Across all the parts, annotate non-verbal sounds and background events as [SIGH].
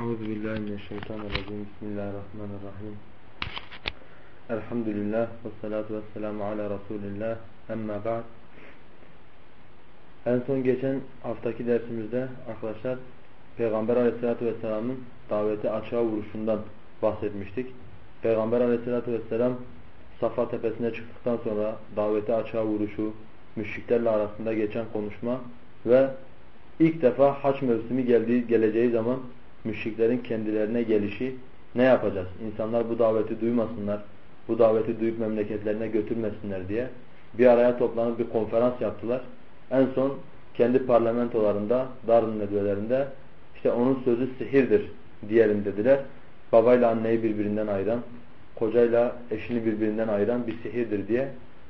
Euzu billahi mineşşeytanirracim. Bismillahirrahmanirrahim. Elhamdülillah ve salatu vesselamu ala Resulillah. Emma ba'd. En son geçen haftaki dersimizde arkadaşlar Peygamber Aleyhisselatü vesselamın daveti açığa vuruşundan bahsetmiştik. Peygamber Aleyhisselatü vesselam Safa tepesine çıktıktan sonra daveti açığa vuruşu, müşriklerle arasında geçen konuşma ve ilk defa haç mevsimi geldiği, geleceği zaman müşriklerin kendilerine gelişi ne yapacağız? İnsanlar bu daveti duymasınlar, bu daveti duyup memleketlerine götürmesinler diye bir araya toplanıp bir konferans yaptılar. En son kendi parlamentolarında, Darun Nedvelerinde işte onun sözü sihirdir diyelim dediler. Babayla anneyi birbirinden ayıran, kocayla eşini birbirinden ayıran bir sihirdir diye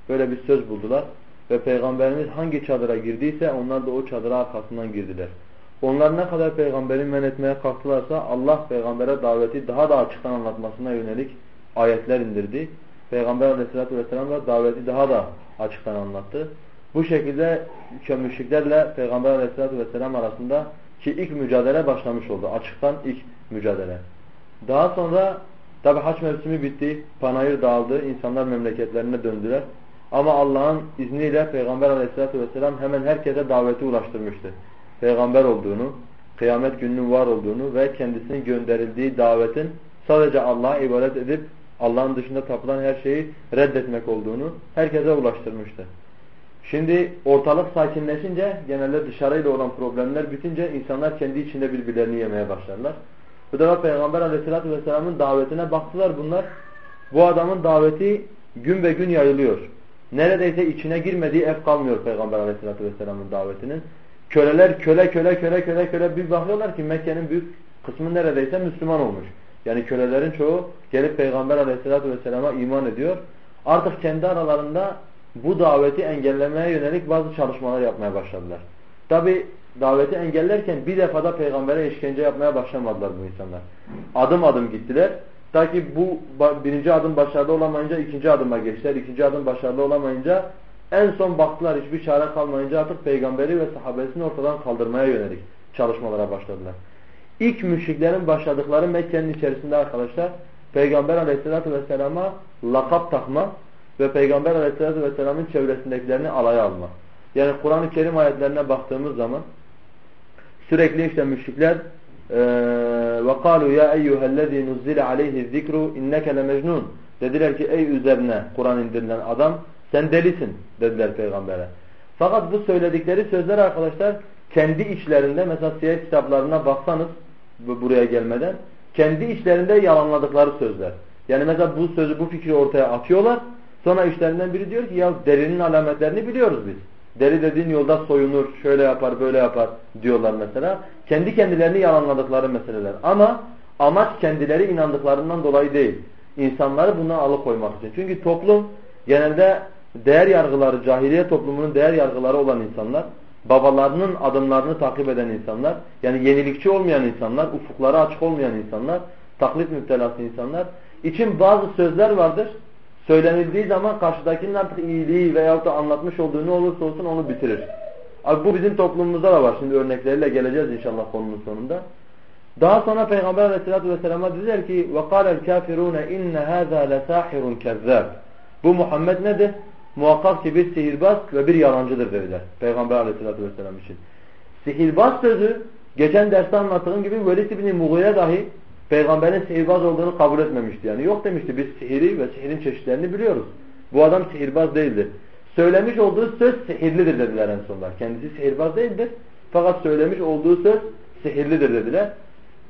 böyle bir söz buldular. Ve Peygamberimiz hangi çadıra girdiyse onlar da o çadıra arkasından girdiler. Onlar ne kadar peygamberi men etmeye kalktılarsa Allah peygambere daveti daha da açıktan anlatmasına yönelik ayetler indirdi. Peygamber aleyhissalatü vesselam da daveti daha da açıktan anlattı. Bu şekilde müşriklerle Peygamber aleyhissalatü vesselam arasında ki ilk mücadele başlamış oldu. Açıktan ilk mücadele. Daha sonra tabi haç mevsimi bitti. Panayır dağıldı. insanlar memleketlerine döndüler. Ama Allah'ın izniyle Peygamber aleyhissalatü vesselam hemen herkese daveti ulaştırmıştı. Peygamber olduğunu, kıyamet gününün var olduğunu ve kendisinin gönderildiği davetin sadece Allah'a ibadet edip Allah'ın dışında tapılan her şeyi reddetmek olduğunu herkese ulaştırmıştı. Şimdi ortalık sakinleşince genelde dışarıyla olan problemler bitince insanlar kendi içinde birbirlerini yemeye başlarlar. Bu defa Peygamber aleyhissalatü vesselamın davetine baktılar bunlar. Bu adamın daveti gün ve gün yayılıyor. Neredeyse içine girmediği ev kalmıyor Peygamber aleyhissalatü vesselamın davetinin. Köleler köle köle köle köle köle bir bakıyorlar ki Mekke'nin büyük kısmı neredeyse Müslüman olmuş. Yani kölelerin çoğu gelip Peygamber aleyhissalatü vesselama iman ediyor. Artık kendi aralarında bu daveti engellemeye yönelik bazı çalışmalar yapmaya başladılar. Tabi daveti engellerken bir defada peygambere işkence yapmaya başlamadılar bu insanlar. Adım adım gittiler. Ta ki bu birinci adım başarılı olamayınca ikinci adıma geçtiler. İkinci adım başarılı olamayınca en son baktılar hiçbir çare kalmayınca artık peygamberi ve sahabesini ortadan kaldırmaya yönelik çalışmalara başladılar. İlk müşriklerin başladıkları Mekke'nin içerisinde arkadaşlar Peygamber aleyhissalatü vesselama lakap takma ve Peygamber aleyhissalatü vesselamın çevresindekilerini alaya alma. Yani Kur'an-ı Kerim ayetlerine baktığımız zaman sürekli işte müşrikler وَقَالُوا يَا اَيُّهَا الَّذ۪ي نُزِّلَ عَلَيْهِ الذِّكْرُ اِنَّكَ لَمَجْنُونَ Dediler ki ey üzerine Kur'an indirilen adam sen delisin dediler peygambere. Fakat bu söyledikleri sözler arkadaşlar kendi içlerinde mesela siyer kitaplarına baksanız buraya gelmeden kendi içlerinde yalanladıkları sözler. Yani mesela bu sözü bu fikri ortaya atıyorlar. Sonra işlerinden biri diyor ki ya derinin alametlerini biliyoruz biz. Deri dediğin yolda soyunur, şöyle yapar, böyle yapar diyorlar mesela. Kendi kendilerini yalanladıkları meseleler. Ama amaç kendileri inandıklarından dolayı değil. İnsanları buna alıkoymak için. Çünkü toplum genelde değer yargıları, cahiliye toplumunun değer yargıları olan insanlar, babalarının adımlarını takip eden insanlar, yani yenilikçi olmayan insanlar, ufukları açık olmayan insanlar, taklit müptelası insanlar için bazı sözler vardır. Söylenildiği zaman karşıdakinin artık iyiliği veyahut da anlatmış olduğu ne olursa olsun onu bitirir. Abi bu bizim toplumumuzda da var. Şimdi örnekleriyle geleceğiz inşallah konunun sonunda. Daha sonra Peygamber aleyhissalatü vesselam'a dediler ki وَقَالَ الْكَافِرُونَ اِنَّ هَذَا لَسَاحِرٌ كَذَّابٌ Bu Muhammed nedir? Muhakkak ki bir sihirbaz ve bir yalancıdır dediler. Peygamber aleyhissalatü vesselam için. Sihirbaz sözü geçen derste anlattığım gibi Velid ibn Mughire dahi peygamberin sihirbaz olduğunu kabul etmemişti. Yani yok demişti biz sihiri ve sihirin çeşitlerini biliyoruz. Bu adam sihirbaz değildi. Söylemiş olduğu söz sihirlidir dediler en sonunda. Kendisi sihirbaz değildir. Fakat söylemiş olduğu söz sihirlidir dediler.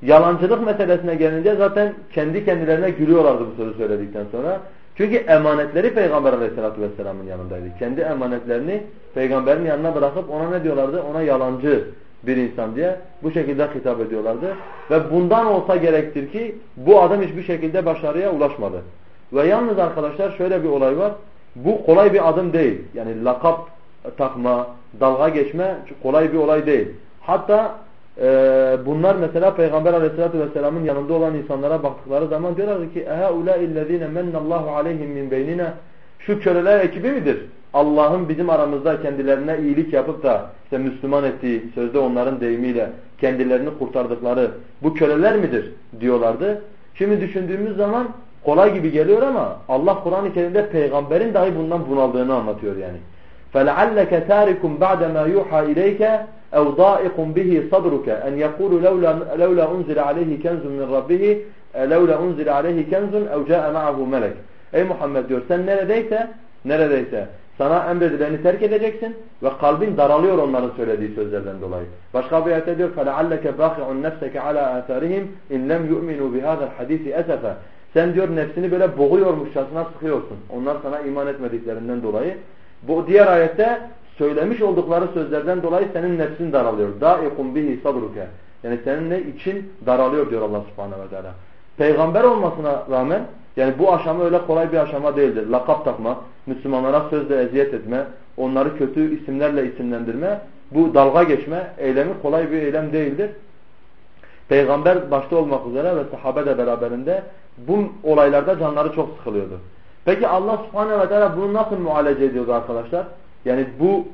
Yalancılık meselesine gelince zaten kendi kendilerine gülüyorlardı bu sözü söyledikten sonra. Çünkü emanetleri Peygamber aleyhissalatü vesselamın yanındaydı. Kendi emanetlerini peygamberin yanına bırakıp ona ne diyorlardı? Ona yalancı bir insan diye bu şekilde hitap ediyorlardı. Ve bundan olsa gerektir ki bu adam hiçbir şekilde başarıya ulaşmadı. Ve yalnız arkadaşlar şöyle bir olay var. Bu kolay bir adım değil. Yani lakap takma, dalga geçme kolay bir olay değil. Hatta e, bunlar mesela Peygamber aleyhissalatü vesselamın yanında olan insanlara baktıkları zaman diyorlar ki اَهَا اُولَٰئِ الَّذ۪ينَ مَنَّ اللّٰهُ عَلَيْهِمْ مِنْ بَيْنِنَا Şu köleler ekibi midir? Allah'ın bizim aramızda kendilerine iyilik yapıp da işte Müslüman ettiği sözde onların deyimiyle kendilerini kurtardıkları bu köleler midir diyorlardı. Şimdi düşündüğümüz zaman kolay gibi geliyor ama Allah Kur'an-ı Kerim'de peygamberin dahi bundan bunaldığını anlatıyor yani. فَلَعَلَّكَ تَارِكٌ بَعْدَ مَا يُوحَى إِلَيْكَ اَوْ ضَائِقٌ بِهِ صَدْرُكَ اَنْ يَقُولُ لَوْلَا أُنْزِلَ عَلَيْهِ كَنْزٌ مِنْ رَبِّهِ لَوْلَا أُنْزِلَ عَلَيْهِ كَنْزٌ اَوْ جَاءَ مَعَهُ مَلَكٌ Ey Muhammed diyor sen neredeyse neredeyse sana emredileni terk edeceksin ve kalbin daralıyor onların söylediği sözlerden dolayı. Başka bir ayette diyor فَلَعَلَّكَ بَاخِعُ نَفْسَكَ عَلَى آثَارِهِمْ اِنْ لَمْ يُؤْمِنُوا بِهَذَا الْحَدِيثِ أَسَفًا Sen diyor nefsini böyle boğuyormuşçasına sıkıyorsun. Onlar sana iman etmediklerinden dolayı. Bu diğer ayette söylemiş oldukları sözlerden dolayı senin nefsin daralıyor. Daikum bihi sabruke. Yani senin ne için daralıyor diyor Allah subhanehu ve teala. Peygamber olmasına rağmen yani bu aşama öyle kolay bir aşama değildir. Lakap takma, Müslümanlara sözle eziyet etme, onları kötü isimlerle isimlendirme, bu dalga geçme eylemi kolay bir eylem değildir. Peygamber başta olmak üzere ve sahabe de beraberinde bu olaylarda canları çok sıkılıyordu. Peki Allah subhanehu ve teala bunu nasıl muhalece ediyordu arkadaşlar? Yani bu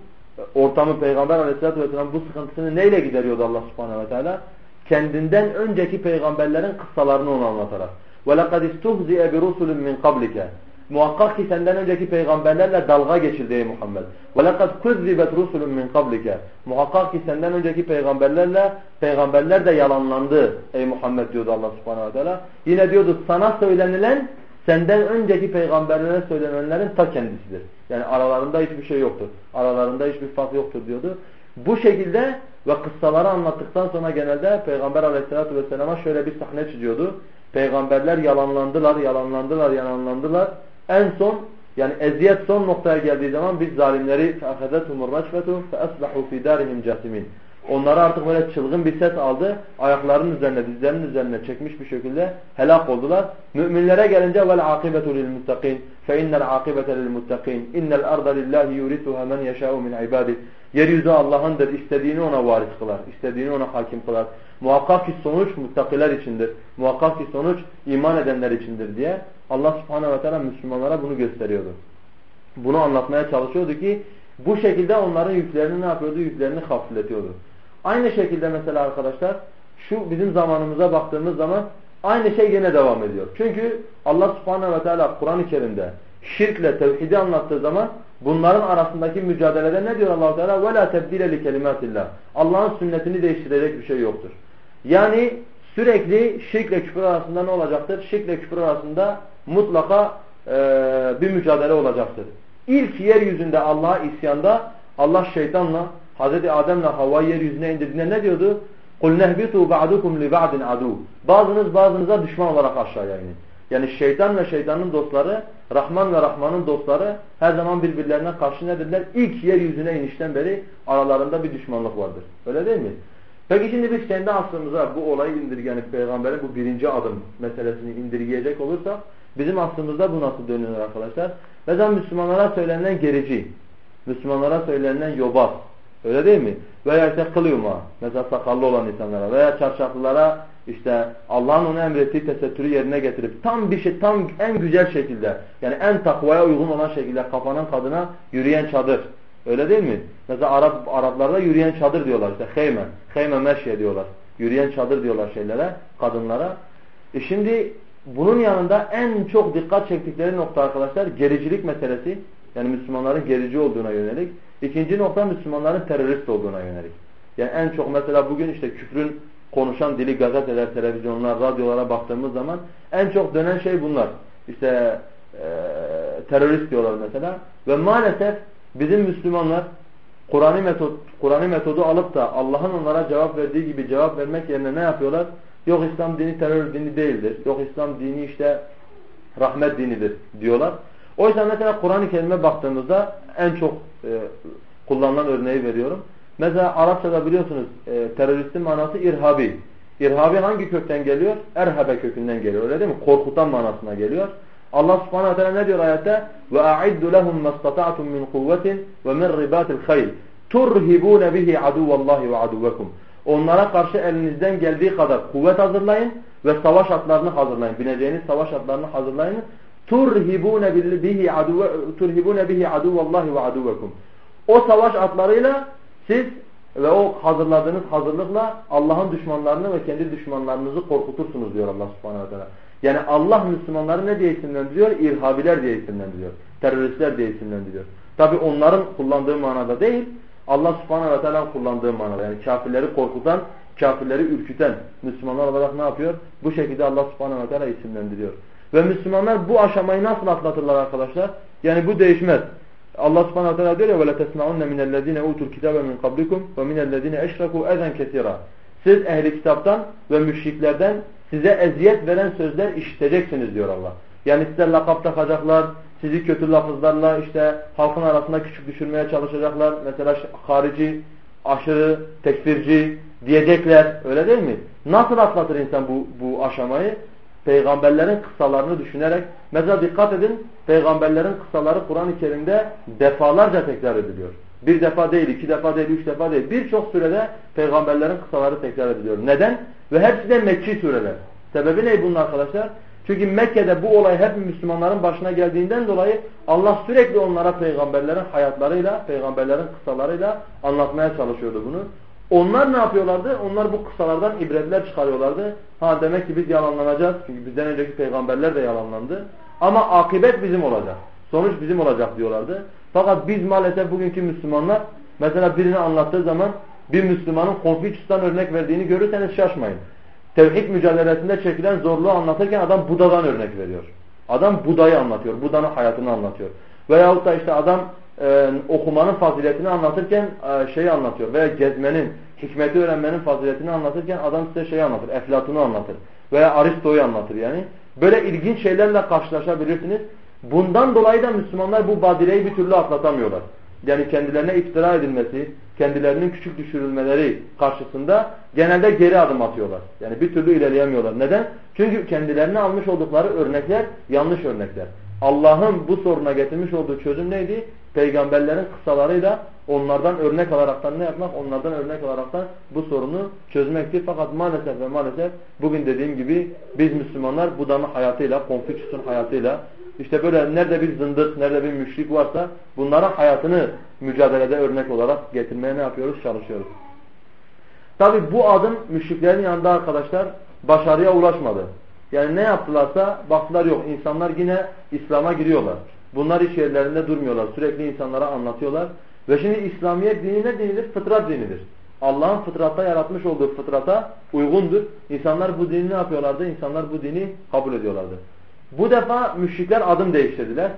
ortamı Peygamber aleyhissalatü vesselam bu sıkıntısını neyle gideriyordu Allah subhanehu ve teala? Kendinden önceki peygamberlerin kıssalarını ona anlatarak. وَلَقَدْ اِسْتُهْزِئَ بِرُسُلٍ مِّنْ قَبْلِكَ Muhakkak ki senden önceki peygamberlerle dalga geçildi ey Muhammed. وَلَقَدْ كُذِّبَتْ رُسُلٌ مِّنْ قَبْلِكَ Muhakkak ki senden önceki peygamberlerle peygamberler de yalanlandı ey Muhammed diyordu Allah subhanahu wa ta'ala. Yine diyordu sana söylenilen senden önceki peygamberlere söylenenlerin ta kendisidir. Yani aralarında hiçbir şey yoktur. Aralarında hiçbir fark yoktur diyordu. Bu şekilde ve kıssaları anlattıktan sonra genelde Peygamber aleyhissalatü vesselama şöyle bir sahne çiziyordu. Peygamberler yalanlandılar, yalanlandılar, yalanlandılar. En son yani eziyet son noktaya geldiği zaman biz zalimleri فَأَخَذَتْهُمُ الرَّجْفَةُ فَأَصْبَحُوا فِي دَارِهِمْ جَاسِمِينَ Onları artık böyle çılgın bir ses aldı. Ayaklarının üzerine, dizlerinin üzerine çekmiş bir şekilde helak oldular. Müminlere gelince vel akibetu lil muttakin fe innel akibete lil muttakin innel arda lillahi yurisuha men yeşâ'u min ibadih. Yeryüzü Allah'ındır. istediğini ona varis kılar. istediğini ona hakim kılar. Muhakkak ki sonuç muttakiler içindir. Muhakkak ki sonuç iman edenler içindir diye Allah subhanehu ve teala Müslümanlara bunu gösteriyordu. Bunu anlatmaya çalışıyordu ki bu şekilde onların yüklerini ne yapıyordu? Yüklerini hafifletiyordu. Aynı şekilde mesela arkadaşlar şu bizim zamanımıza baktığımız zaman aynı şey yine devam ediyor. Çünkü Allah subhanehu ve teala Kur'an-ı Kerim'de şirkle tevhidi anlattığı zaman bunların arasındaki mücadelede ne diyor Allah Teala? "Ve la tebdile li kelimatillah." Allah'ın sünnetini değiştirecek bir şey yoktur. Yani sürekli şirkle küfür arasında ne olacaktır? Şirkle küfür arasında mutlaka e, bir mücadele olacaktır. İlk yeryüzünde Allah'a isyanda Allah şeytanla Hazreti Adem'le Havva'yı yeryüzüne indirdiğinde ne diyordu? قُلْ نَهْبِطُوا بَعْدُكُمْ لِبَعْدٍ عَدُوٍ Bazınız bazınıza düşman olarak aşağıya inin. Yani şeytan ve şeytanın dostları, Rahman ve Rahman'ın dostları her zaman birbirlerine karşı nedirler? İlk yeryüzüne inişten beri aralarında bir düşmanlık vardır. Öyle değil mi? Peki şimdi biz kendi aslımıza bu olayı indirgeyen peygamberin bu birinci adım meselesini indirgeyecek olursak bizim aslımızda bu nasıl dönüyor arkadaşlar? Mesela Müslümanlara söylenen gerici, Müslümanlara söylenen yobaz, öyle değil mi? Veya işte kılıyuma, mesela sakallı olan insanlara veya çarşaflılara işte Allah'ın ona emrettiği tesettürü yerine getirip tam bir şey tam en güzel şekilde yani en takvaya uygun olan şekilde kafanan kadına yürüyen çadır. Öyle değil mi? Mesela Arap Araplarda yürüyen çadır diyorlar işte heyme, heyme meşye diyorlar. Yürüyen çadır diyorlar şeylere, kadınlara. E şimdi bunun yanında en çok dikkat çektikleri nokta arkadaşlar gericilik meselesi. Yani Müslümanların gerici olduğuna yönelik. İkinci nokta Müslümanların terörist olduğuna yönelik. Yani en çok mesela bugün işte küfrün konuşan dili gazeteler, televizyonlar, radyolara baktığımız zaman en çok dönen şey bunlar. İşte e, terörist diyorlar mesela. Ve maalesef bizim Müslümanlar Kur'an'ı metod, Kur'an'ı metodu alıp da Allah'ın onlara cevap verdiği gibi cevap vermek yerine ne yapıyorlar? Yok İslam dini terör dini değildir. Yok İslam dini işte rahmet dinidir diyorlar. Oysa mesela Kur'an-ı Kerim'e baktığımızda en çok e, kullanılan örneği veriyorum. Mesela Arapçada biliyorsunuz e, teröristin manası irhabi. İrhabi hangi kökten geliyor? Erhabe kökünden geliyor öyle değil mi? Korkutan manasına geliyor. Allah subhanahu teala ne diyor ayette? Lehum mastata'tum min kuvvetin ve min ribatil hayl turhibun bihi aduvallahi ve aduvakum. Onlara karşı elinizden geldiği kadar kuvvet hazırlayın ve savaş atlarını hazırlayın. Bineceğiniz savaş atlarını hazırlayın. Turhibune bihi aduve turhibune bihi aduvallahi ve aduvekum. O savaş atlarıyla siz ve o hazırladığınız hazırlıkla Allah'ın düşmanlarını ve kendi düşmanlarınızı korkutursunuz diyor Allah subhanahu teala. Yani Allah Müslümanları ne diye isimlendiriyor? İrhabiler diye isimlendiriyor. Teröristler diye isimlendiriyor. Tabi onların kullandığı manada değil, Allah subhanahu ve teala kullandığı manada. Yani kafirleri korkutan, kafirleri ürküten Müslümanlar olarak ne yapıyor? Bu şekilde Allah subhanahu ve teala isimlendiriyor. Ve Müslümanlar bu aşamayı nasıl atlatırlar arkadaşlar? Yani bu değişmez. Allah subhanahu teala diyor ya وَلَا تَسْمَعُنَّ مِنَ الَّذ۪ينَ اُوتُوا الْكِتَابَ مِنْ قَبْلِكُمْ وَمِنَ الَّذ۪ينَ اَشْرَكُوا اَذًا كَثِيرًا Siz ehli kitaptan ve müşriklerden size eziyet veren sözler işiteceksiniz diyor Allah. Yani size lakap takacaklar, sizi kötü lafızlarla işte halkın arasında küçük düşürmeye çalışacaklar. Mesela harici, aşırı, tekfirci diyecekler. Öyle değil mi? Nasıl atlatır insan bu, bu aşamayı? Peygamberlerin kıssalarını düşünerek mesela dikkat edin peygamberlerin kıssaları Kur'an-ı Kerim'de defalarca tekrar ediliyor. Bir defa değil, iki defa değil, üç defa değil. Birçok sürede peygamberlerin kıssaları tekrar ediliyor. Neden? Ve hepsi de Mekki sureler. Sebebi ne bunun arkadaşlar? Çünkü Mekke'de bu olay hep Müslümanların başına geldiğinden dolayı Allah sürekli onlara peygamberlerin hayatlarıyla, peygamberlerin kıssalarıyla anlatmaya çalışıyordu bunu. Onlar ne yapıyorlardı? Onlar bu kısalardan ibretler çıkarıyorlardı. Ha demek ki biz yalanlanacağız. Çünkü bizden önceki peygamberler de yalanlandı. Ama akıbet bizim olacak. Sonuç bizim olacak diyorlardı. Fakat biz maalesef bugünkü Müslümanlar mesela birini anlattığı zaman bir Müslümanın Konfüçyüs'ten örnek verdiğini görürseniz şaşmayın. Tevhid mücadelesinde çekilen zorluğu anlatırken adam Buda'dan örnek veriyor. Adam Buda'yı anlatıyor. Buda'nın hayatını anlatıyor. Veyahut da işte adam e, okumanın faziletini anlatırken e, şeyi anlatıyor. Veya gezmenin, hikmeti öğrenmenin faziletini anlatırken adam size şeyi anlatır. Eflatun'u anlatır. Veya Aristo'yu anlatır yani. Böyle ilginç şeylerle karşılaşabilirsiniz. Bundan dolayı da Müslümanlar bu badireyi bir türlü atlatamıyorlar. Yani kendilerine iftira edilmesi, kendilerinin küçük düşürülmeleri karşısında genelde geri adım atıyorlar. Yani bir türlü ilerleyemiyorlar. Neden? Çünkü kendilerine almış oldukları örnekler yanlış örnekler. Allah'ın bu soruna getirmiş olduğu çözüm neydi? Peygamberlerin kısalarıyla onlardan örnek alaraktan ne yapmak? Onlardan örnek alaraktan bu sorunu çözmekti. Fakat maalesef ve maalesef bugün dediğim gibi biz Müslümanlar Buda'nın hayatıyla, Konfüçyüs'ün hayatıyla işte böyle nerede bir zındık, nerede bir müşrik varsa bunlara hayatını mücadelede örnek olarak getirmeye ne yapıyoruz? Çalışıyoruz. Tabi bu adım müşriklerin yanında arkadaşlar başarıya ulaşmadı. Yani ne yaptılarsa baktılar yok. İnsanlar yine İslam'a giriyorlar. Bunlar iş yerlerinde durmuyorlar. Sürekli insanlara anlatıyorlar. Ve şimdi İslamiyet dini ne dinidir? Fıtrat dinidir. Allah'ın fıtratta yaratmış olduğu fıtrata uygundur. İnsanlar bu dini ne yapıyorlardı? İnsanlar bu dini kabul ediyorlardı. Bu defa müşrikler adım değiştirdiler.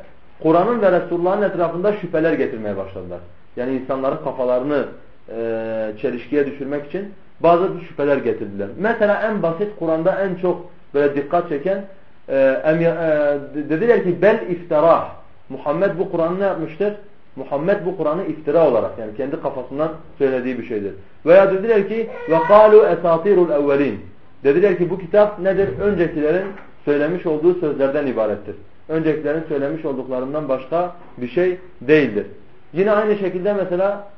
Kur'an'ın ve Resulullah'ın etrafında şüpheler getirmeye başladılar. Yani insanların kafalarını e, çelişkiye düşürmek için bazı şüpheler getirdiler. Mesela en basit Kur'an'da en çok böyle dikkat çeken e, e, dediler ki bel iftirah. Muhammed bu Kur'an'ı ne yapmıştır? Muhammed bu Kur'an'ı iftira olarak yani kendi kafasından söylediği bir şeydir. Veya dediler ki kalu esatirul evvelin. Dediler ki bu kitap nedir? Öncekilerin söylemiş olduğu sözlerden ibarettir. Öncekilerin söylemiş olduklarından başka bir şey değildir. Yine aynı şekilde mesela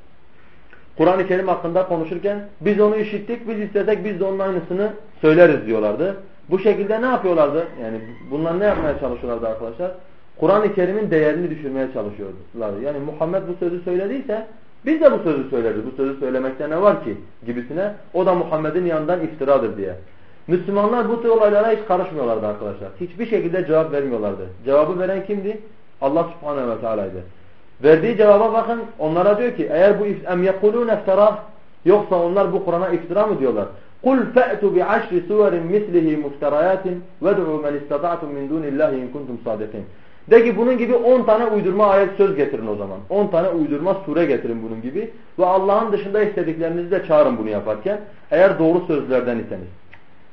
Kur'an-ı Kerim hakkında konuşurken biz onu işittik, biz istesek biz de onun aynısını söyleriz diyorlardı. Bu şekilde ne yapıyorlardı? Yani bunlar ne yapmaya çalışıyorlardı arkadaşlar? Kur'an-ı Kerim'in değerini düşürmeye çalışıyorlardı. Yani Muhammed bu sözü söylediyse biz de bu sözü söyleriz. Bu sözü söylemekte ne var ki gibisine. O da Muhammed'in yanından iftiradır diye. Müslümanlar bu tür olaylara hiç karışmıyorlardı arkadaşlar. Hiçbir şekilde cevap vermiyorlardı. Cevabı veren kimdi? Allah subhanehu ve teala'ydı. Verdiği cevaba bakın onlara diyor ki eğer bu em yekulun iftira yoksa onlar bu Kur'an'a iftira mı diyorlar? قُلْ فَأْتُوا بِعَشْرِ سُوَرٍ مِثْلِهِ مُفْتَرَيَاتٍ وَدْعُوا مَنْ اِسْتَطَعْتُمْ مِنْ دُونِ اللّٰهِ اِنْ كُنْتُمْ صَادِقِينَ De ki bunun gibi 10 tane uydurma ayet söz getirin o zaman. 10 tane uydurma sure getirin bunun gibi. Ve Allah'ın dışında istediklerinizi de çağırın bunu yaparken. Eğer doğru sözlerden iseniz.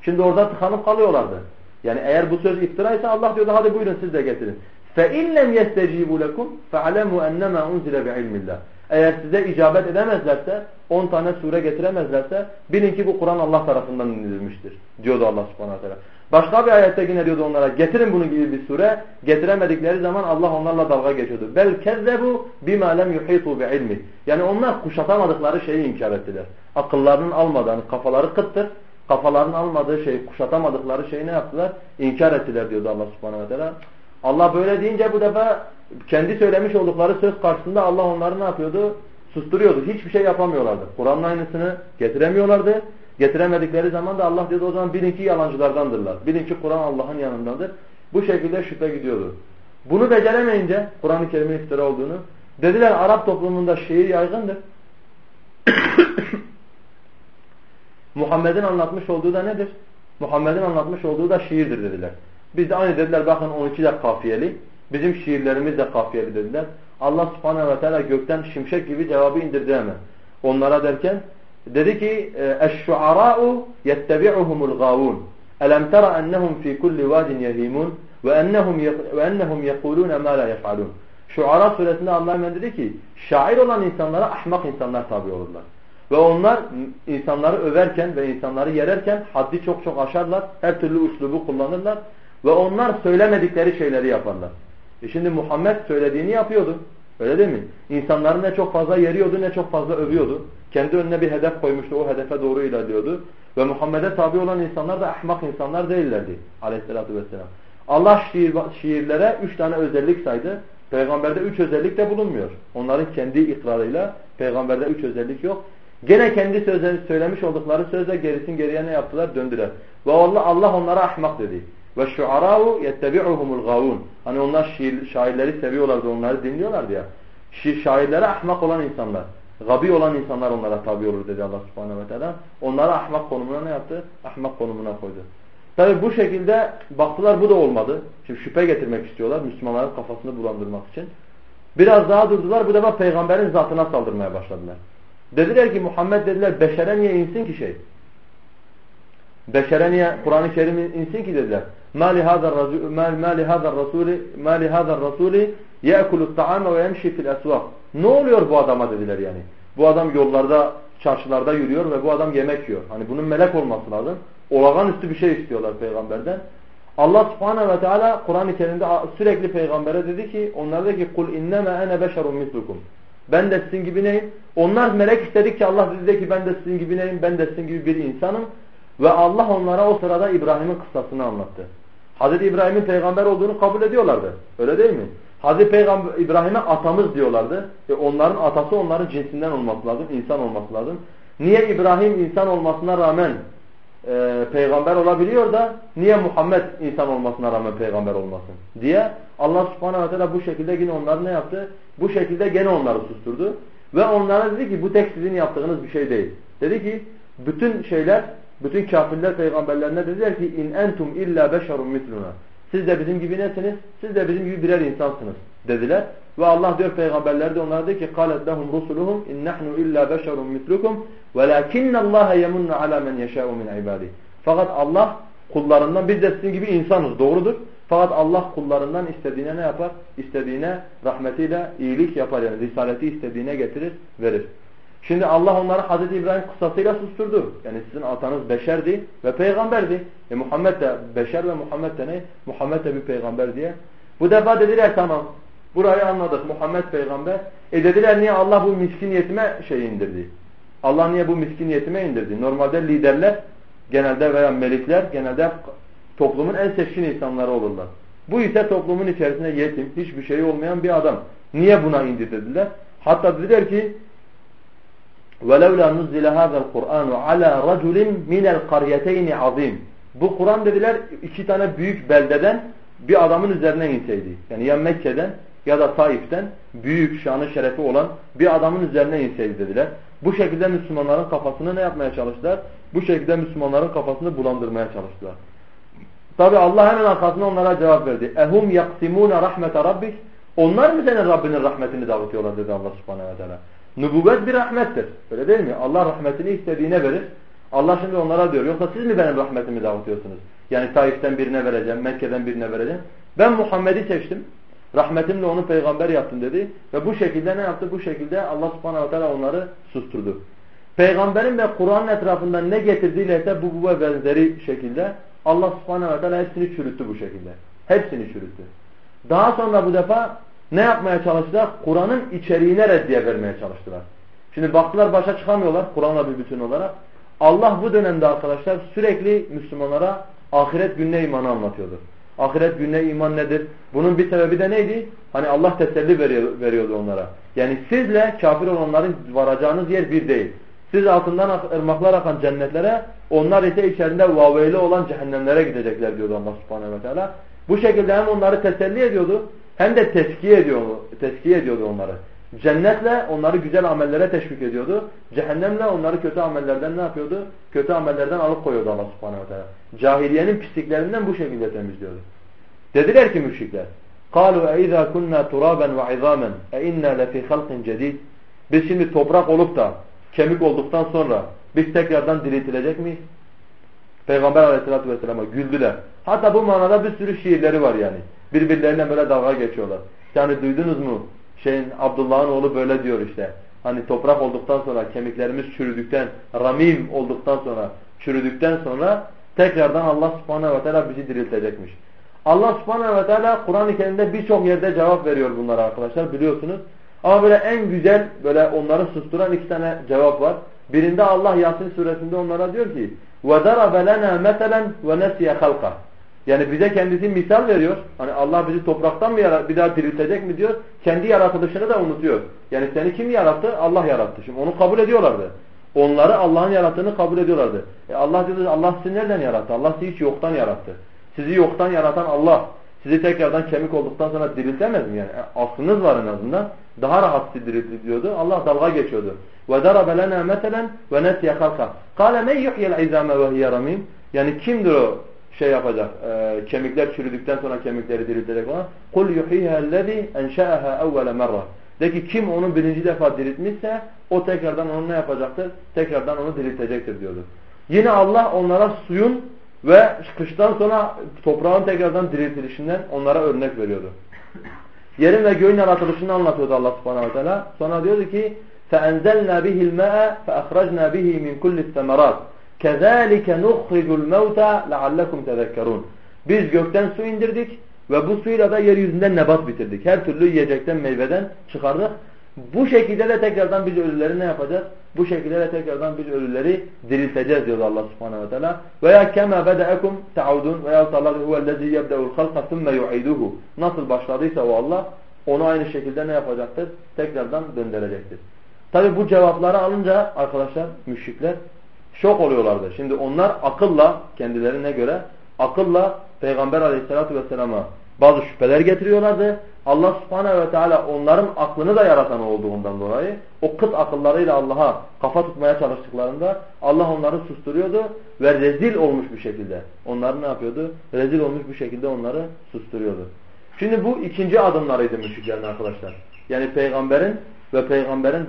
Şimdi orada tıkanıp kalıyorlardı. Yani eğer bu söz iftiraysa Allah diyordu hadi buyurun siz de getirin. فَاِنْ لَمْ يَسْتَجِيبُوا لَكُمْ فَعَلَمُوا اَنَّمَا اُنْزِلَ بِعِلْمِ اللّٰهِ Eğer size icabet edemezlerse, 10 tane sure getiremezlerse bilin ki bu Kur'an Allah tarafından indirilmiştir. Diyordu Allah subhanahu teala. Başka bir ayette yine diyordu onlara getirin bunun gibi bir sure. Getiremedikleri zaman Allah onlarla dalga geçiyordu. Bel kezzebu bima lem yuhitu bi ilmi. Yani onlar kuşatamadıkları şeyi inkar ettiler. Akıllarının almadan kafaları kıttır. Kafalarının almadığı şeyi, kuşatamadıkları şeyi ne yaptılar? İnkar ettiler diyordu Allah subhanahu teala. Allah böyle deyince bu defa kendi söylemiş oldukları söz karşısında Allah onları ne yapıyordu? Susturuyordu. Hiçbir şey yapamıyorlardı. Kur'an'ın aynısını getiremiyorlardı. Getiremedikleri zaman da Allah dedi o zaman bilin ki yalancılardandırlar. Bilin ki Kur'an Allah'ın yanındadır. Bu şekilde şüphe gidiyordu. Bunu beceremeyince Kur'an-ı Kerim'in iftira olduğunu dediler Arap toplumunda şiir yaygındır. [COUGHS] Muhammed'in anlatmış olduğu da nedir? Muhammed'in anlatmış olduğu da şiirdir dediler. Biz de aynı dediler bakın 12 de kafiyeli. Bizim şiirlerimiz de kafiyeli dediler. Allah subhanehu ve teala gökten şimşek gibi cevabı indirdi hemen. Onlara derken Dedi ki e, "Eş-şuara'u yettebi'uhumul gavun. Elem tera ennehum fi kulli vadin yehimun ve ennehum ve ma la yef'alun." Şuara suresinde Allah hemen dedi ki şair olan insanlara ahmak insanlar tabi olurlar. Ve onlar insanları överken ve insanları yererken haddi çok çok aşarlar. Her türlü uslubu kullanırlar. Ve onlar söylemedikleri şeyleri yaparlar. E şimdi Muhammed söylediğini yapıyordu. Öyle değil mi? İnsanları ne çok fazla yeriyordu ne çok fazla övüyordu. Kendi önüne bir hedef koymuştu. O hedefe doğru ilerliyordu. Ve Muhammed'e tabi olan insanlar da ahmak insanlar değillerdi. Aleyhissalatü vesselam. Allah şiir, şiirlere üç tane özellik saydı. Peygamberde üç özellik de bulunmuyor. Onların kendi ikrarıyla peygamberde üç özellik yok. Gene kendi sözleri söylemiş oldukları sözle gerisin geriye ne yaptılar? Döndüler. Ve Allah, Allah onlara ahmak dedi. Ve şuara'u yettebi'uhumul gavun. Hani onlar şiir, şairleri seviyorlardı, onları dinliyorlardı ya. Şiir, şairlere ahmak olan insanlar. Gabi olan insanlar onlara tabi olur dedi Allah subhanehu ve teala. Onları ahmak konumuna ne yaptı? Ahmak konumuna koydu. Tabi bu şekilde baktılar bu da olmadı. Şimdi şüphe getirmek istiyorlar Müslümanların kafasını bulandırmak için. Biraz daha durdular bu defa peygamberin zatına saldırmaya başladılar. Dediler ki Muhammed dediler beşere niye insin ki şey? Beşere niye Kur'an-ı Kerim insin ki dediler. Ma li hadar rasul ma li hadar rasuli ma li hadar Ne oluyor bu adama dediler yani. Bu adam yollarda, çarşılarda yürüyor ve bu adam yemek yiyor. Hani bunun melek olması lazım. Olağanüstü bir şey istiyorlar peygamberden. Allah subhanehu ve teala Kur'an-ı Kerim'de sürekli peygambere dedi ki onlara dedi ki kul inneme ene beşerun mislukum. Ben de sizin gibi neyim? Onlar melek istedikçe Allah dedi ki ben de sizin gibi neyim? Ben de sizin gibi bir insanım. Ve Allah onlara o sırada İbrahim'in kıssasını anlattı. Hazreti İbrahim'in peygamber olduğunu kabul ediyorlardı. Öyle değil mi? Hazreti Peygamber İbrahim'e atamız diyorlardı. E onların atası onların cinsinden olması lazım, insan olması lazım. Niye İbrahim insan olmasına rağmen e, peygamber olabiliyor da niye Muhammed insan olmasına rağmen peygamber olmasın diye Allah subhanahu teala bu şekilde yine onları ne yaptı? Bu şekilde gene onları susturdu. Ve onlara dedi ki bu tek sizin yaptığınız bir şey değil. Dedi ki bütün şeyler, bütün kafirler peygamberlerine dediler ki in entum illa beşerun misluna. Siz de bizim gibi nesiniz? Siz de bizim gibi birer insansınız dediler. Ve Allah diyor peygamberler de onlara dedi ki قَالَتْ لَهُمْ رُسُلُهُمْ اِنْ نَحْنُ اِلَّا بَشَرٌ مِثْلُكُمْ وَلَكِنَّ اللّٰهَ يَمُنَّ عَلَى مَنْ يَشَاءُ مِنْ عِبَادِهِ Fakat Allah kullarından biz de sizin gibi insanız doğrudur. Fakat Allah kullarından istediğine ne yapar? İstediğine rahmetiyle iyilik yapar yani risaleti istediğine getirir, verir. Şimdi Allah onları Hazreti İbrahim kıssasıyla susturdu. Yani sizin atanız beşerdi ve peygamberdi. E Muhammed de beşer ve Muhammed de ne? Muhammed de bir peygamber diye. Bu defa dediler tamam. Burayı anladık. Muhammed peygamber. E dediler niye Allah bu miskin yetime şey indirdi? Allah niye bu miskin yetime indirdi? Normalde liderler genelde veya melikler genelde toplumun en seçkin insanları olurlar. Bu ise toplumun içerisinde yetim, hiçbir şey olmayan bir adam. Niye buna indi dediler. Hatta dediler ki وَلَوْلَا نُزِّلَ هَذَا الْقُرْآنُ عَلَى رَجُلٍ مِنَ الْقَرْيَتَيْنِ عَظِيمٍ Bu Kur'an dediler iki tane büyük beldeden bir adamın üzerine inseydi. Yani ya Mekke'den ya da Taif'ten büyük şanı şerefi olan bir adamın üzerine inseydi dediler. Bu şekilde Müslümanların kafasını ne yapmaya çalıştılar? Bu şekilde Müslümanların kafasını bulandırmaya çalıştılar. Tabi Allah hemen arkasında onlara cevap verdi. Ehum yaksimuna rahmete rabbik. Onlar mı senin Rabbinin rahmetini dağıtıyorlar dedi Allah subhanehu ve teala. Nübüvvet bir rahmettir. Öyle değil mi? Allah rahmetini istediğine verir. Allah şimdi onlara diyor. Yoksa siz mi benim rahmetimi dağıtıyorsunuz? Yani Taif'ten birine vereceğim, Mekke'den birine vereceğim. Ben Muhammed'i seçtim. Rahmetimle onu peygamber yaptım dedi. Ve bu şekilde ne yaptı? Bu şekilde Allah subhanahu teala onları susturdu. Peygamberin ve Kur'an'ın etrafında ne getirdiğiyle ise bu ve benzeri şekilde Allah subhanahu teala hepsini çürüttü bu şekilde. Hepsini çürüttü. Daha sonra bu defa ne yapmaya çalıştılar? Kur'an'ın içeriğine reddiye vermeye çalıştılar. Şimdi baktılar başa çıkamıyorlar Kur'an'la bir bütün olarak. Allah bu dönemde arkadaşlar sürekli Müslümanlara ahiret gününe imanı anlatıyordu. Ahiret gününe iman nedir? Bunun bir sebebi de neydi? Hani Allah teselli veriyor, veriyordu onlara. Yani sizle kafir olanların varacağınız yer bir değil. Siz altından ırmaklar akan cennetlere, onlar ise içerisinde vaveyli olan cehennemlere gidecekler diyordu Allah subhanehu ve teala. Bu şekilde hem onları teselli ediyordu hem de teskiye ediyordu, teskiye ediyordu onları. Cennetle onları güzel amellere teşvik ediyordu. Cehennemle onları kötü amellerden ne yapıyordu? Kötü amellerden alıp koyuyordu Allah subhanehu ve teala. Cahiliyenin pisliklerinden bu şekilde temizliyordu. Dediler ki müşrikler. قَالُوا اَذَا كُنَّا تُرَابًا وَعِظَامًا اَاِنَّا لَفِي خَلْقٍ جَدِيدٍ Biz şimdi toprak olup da kemik olduktan sonra biz tekrardan diriltilecek miyiz? Peygamber aleyhissalatü vesselam'a güldüler. Hatta bu manada bir sürü şiirleri var yani. Birbirlerine böyle dalga geçiyorlar. Yani duydunuz mu? Şeyin Abdullah'ın oğlu böyle diyor işte. Hani toprak olduktan sonra kemiklerimiz çürüdükten, ramim olduktan sonra, çürüdükten sonra tekrardan Allah subhanehu ve teala bizi diriltecekmiş. Allah subhanehu ve teala Kur'an-ı Kerim'de birçok yerde cevap veriyor bunlara arkadaşlar biliyorsunuz. Ama böyle en güzel böyle onları susturan iki tane cevap var. Birinde Allah Yasin suresinde onlara diyor ki وَدَرَبَ لَنَا مَثَلًا وَنَسِيَ خَلْقَهِ yani bize kendisi misal veriyor. Hani Allah bizi topraktan mı bir daha diriltecek mi diyor. Kendi yaratılışını da unutuyor. Yani seni kim yarattı? Allah yarattı. Şimdi onu kabul ediyorlardı. Onları Allah'ın yarattığını kabul ediyorlardı. E Allah diyor Allah sizi nereden yarattı? Allah sizi hiç yoktan yarattı. Sizi yoktan yaratan Allah sizi tekrardan kemik olduktan sonra diriltemez mi yani? E, aslınız var en azından. Daha rahat sizi diriltiyordu. Allah dalga geçiyordu. Ve darabe lena meselen ve nesiye halka. Kale men yuhyel izame ve hiye ramim. Yani kimdir o şey yapacak, e, kemikler çürüdükten sonra kemikleri diriltecek olan? قُلْ يُحْيِهَا الَّذ۪ي اَنْشَأَهَا اَوَّلَ مَرَّةً De ki kim onu birinci defa diriltmişse o tekrardan onu ne yapacaktır? Tekrardan onu diriltecektir diyordu. Yine Allah onlara suyun ve kıştan sonra toprağın tekrardan diriltilişinden onlara örnek veriyordu. Yerin ve göğün yaratılışını anlatıyordu Allah subhanahu wa ta'ala. Sonra diyordu ki فَاَنْزَلْنَا بِهِ الْمَاءَ فَأَخْرَجْنَا بِهِ مِنْ كُلِّ الثَّمَرَاتِ كَذَٰلِكَ نُخْرِجُ الْمَوْتَى لَعَلَّكُمْ تَذَكَّرُونَ Biz gökten su indirdik ve bu suyla da yeryüzünden nebat bitirdik. Her türlü yiyecekten, meyveden çıkardık. Bu şekilde de tekrardan biz ölüleri ne yapacağız? Bu şekilde de tekrardan biz ölüleri dirilteceğiz diyor Allah subhanehu ve teala. Veya kema bede'ekum ta'udun veya Allah huvellezî yebde'ul halka thumme yu'iduhu. Nasıl başladıysa o Allah onu aynı şekilde ne yapacaktır? Tekrardan döndürecektir. Tabi bu cevapları alınca arkadaşlar müşrikler şok oluyorlardı. Şimdi onlar akılla kendilerine göre akılla Peygamber aleyhissalatu vesselama bazı şüpheler getiriyorlardı. Allah subhanehu ve teala onların aklını da yaratan olduğundan dolayı o kıt akıllarıyla Allah'a kafa tutmaya çalıştıklarında Allah onları susturuyordu ve rezil olmuş bir şekilde onları ne yapıyordu? Rezil olmuş bir şekilde onları susturuyordu. Şimdi bu ikinci adımlarıydı müşriklerin arkadaşlar. Yani peygamberin ve peygamberin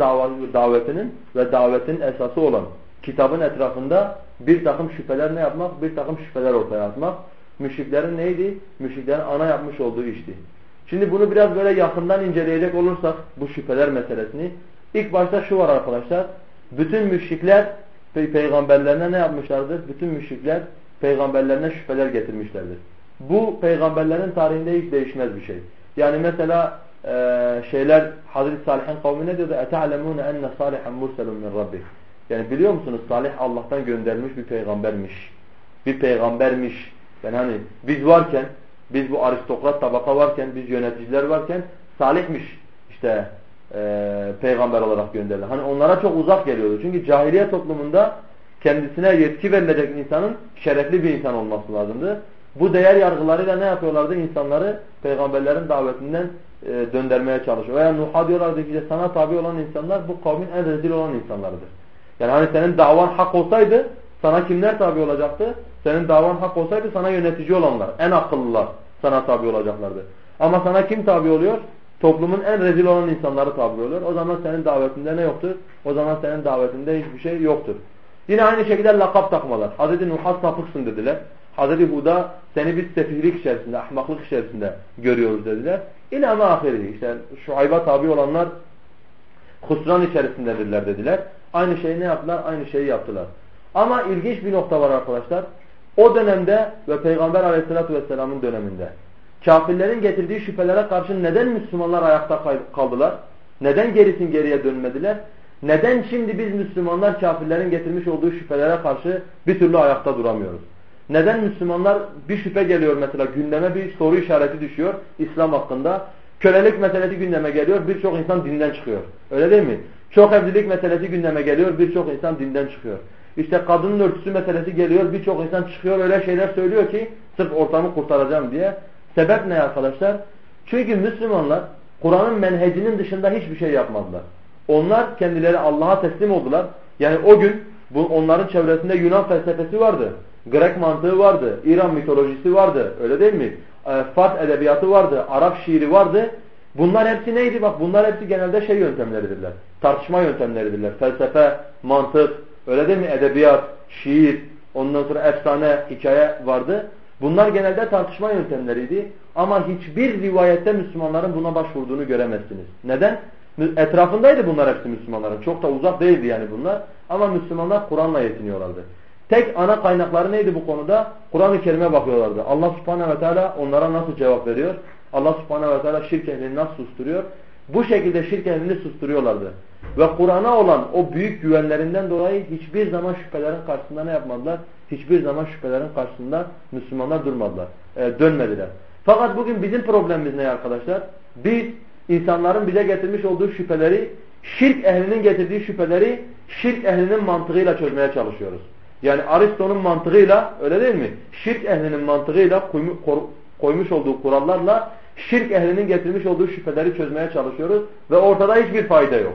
davetinin ve davetin esası olan kitabın etrafında bir takım şüpheler ne yapmak? Bir takım şüpheler ortaya atmak. Müşriklerin neydi? Müşriklerin ana yapmış olduğu işti. Şimdi bunu biraz böyle yakından inceleyecek olursak bu şüpheler meselesini ilk başta şu var arkadaşlar. Bütün müşrikler pe peygamberlerine ne yapmışlardır? Bütün müşrikler peygamberlerine şüpheler getirmişlerdir. Bu peygamberlerin tarihinde hiç değişmez bir şey. Yani mesela e, şeyler Hazreti Salih'in kavmi ne diyordu? اَتَعْلَمُونَ اَنَّ صَالِحًا مُرْسَلٌ مِنْ رَبِّهِ yani biliyor musunuz Salih Allah'tan gönderilmiş bir peygambermiş. Bir peygambermiş. Yani hani biz varken, biz bu aristokrat tabaka varken, biz yöneticiler varken salihmiş işte e, peygamber olarak gönderildi. Hani onlara çok uzak geliyordu. Çünkü cahiliye toplumunda kendisine yetki verilecek insanın şerefli bir insan olması lazımdı. Bu değer yargılarıyla ne yapıyorlardı? İnsanları peygamberlerin davetinden e, döndürmeye çalışıyor. Veya Nuh'a diyorlardı ki sana tabi olan insanlar bu kavmin en rezil olan insanlarıdır. Yani hani senin davan hak olsaydı sana kimler tabi olacaktı? Senin davan hak olsaydı sana yönetici olanlar, en akıllılar sana tabi olacaklardı. Ama sana kim tabi oluyor? Toplumun en rezil olan insanları tabi oluyor. O zaman senin davetinde ne yoktur? O zaman senin davetinde hiçbir şey yoktur. Yine aynı şekilde lakap takmalar. Hz. Nuh'a sapıksın dediler. Hz. Hud'a seni biz sefihlik içerisinde, ahmaklık içerisinde görüyoruz dediler. İlâ mâ ahiri. İşte Şuayb'a tabi olanlar husran içerisindedirler dediler. Aynı şeyi ne yaptılar? Aynı şeyi yaptılar. Ama ilginç bir nokta var arkadaşlar. O dönemde ve Peygamber aleyhissalatü vesselamın döneminde kafirlerin getirdiği şüphelere karşı neden Müslümanlar ayakta kaldılar? Neden gerisin geriye dönmediler? Neden şimdi biz Müslümanlar kafirlerin getirmiş olduğu şüphelere karşı bir türlü ayakta duramıyoruz? Neden Müslümanlar bir şüphe geliyor mesela gündeme bir soru işareti düşüyor İslam hakkında. Kölelik meselesi gündeme geliyor birçok insan dinden çıkıyor. Öyle değil mi? Çok evlilik meselesi gündeme geliyor birçok insan dinden çıkıyor. İşte kadının örtüsü meselesi geliyor birçok insan çıkıyor öyle şeyler söylüyor ki sırf ortamı kurtaracağım diye. Sebep ne arkadaşlar? Çünkü Müslümanlar Kur'an'ın menhecinin dışında hiçbir şey yapmadılar. Onlar kendileri Allah'a teslim oldular. Yani o gün bu onların çevresinde Yunan felsefesi vardı. Grek mantığı vardı. İran mitolojisi vardı. Öyle değil mi? E, Fars edebiyatı vardı. Arap şiiri vardı. Bunlar hepsi neydi? Bak bunlar hepsi genelde şey yöntemleridirler. Tartışma yöntemleridirler. Felsefe, mantık, öyle değil mi? Edebiyat, şiir, ondan sonra efsane, hikaye vardı. Bunlar genelde tartışma yöntemleriydi. Ama hiçbir rivayette Müslümanların buna başvurduğunu göremezsiniz. Neden? Etrafındaydı bunlar hepsi Müslümanların. Çok da uzak değildi yani bunlar. Ama Müslümanlar Kur'an'la yetiniyorlardı. Tek ana kaynakları neydi bu konuda? Kur'an-ı Kerim'e bakıyorlardı. Allah subhanehu ve teala onlara nasıl cevap veriyor? Allah subhanehu ve teala şirk ehlini nasıl susturuyor? Bu şekilde şirk ehlini susturuyorlardı. Ve Kur'an'a olan o büyük güvenlerinden dolayı hiçbir zaman şüphelerin karşısında ne yapmadılar? Hiçbir zaman şüphelerin karşısında Müslümanlar durmadılar. E, dönmediler. Fakat bugün bizim problemimiz ne arkadaşlar? Biz insanların bize getirmiş olduğu şüpheleri, şirk ehlinin getirdiği şüpheleri şirk ehlinin mantığıyla çözmeye çalışıyoruz. Yani Aristo'nun mantığıyla öyle değil mi? Şirk ehlinin mantığıyla koymuş olduğu kurallarla şirk ehlinin getirmiş olduğu şüpheleri çözmeye çalışıyoruz ve ortada hiçbir fayda yok.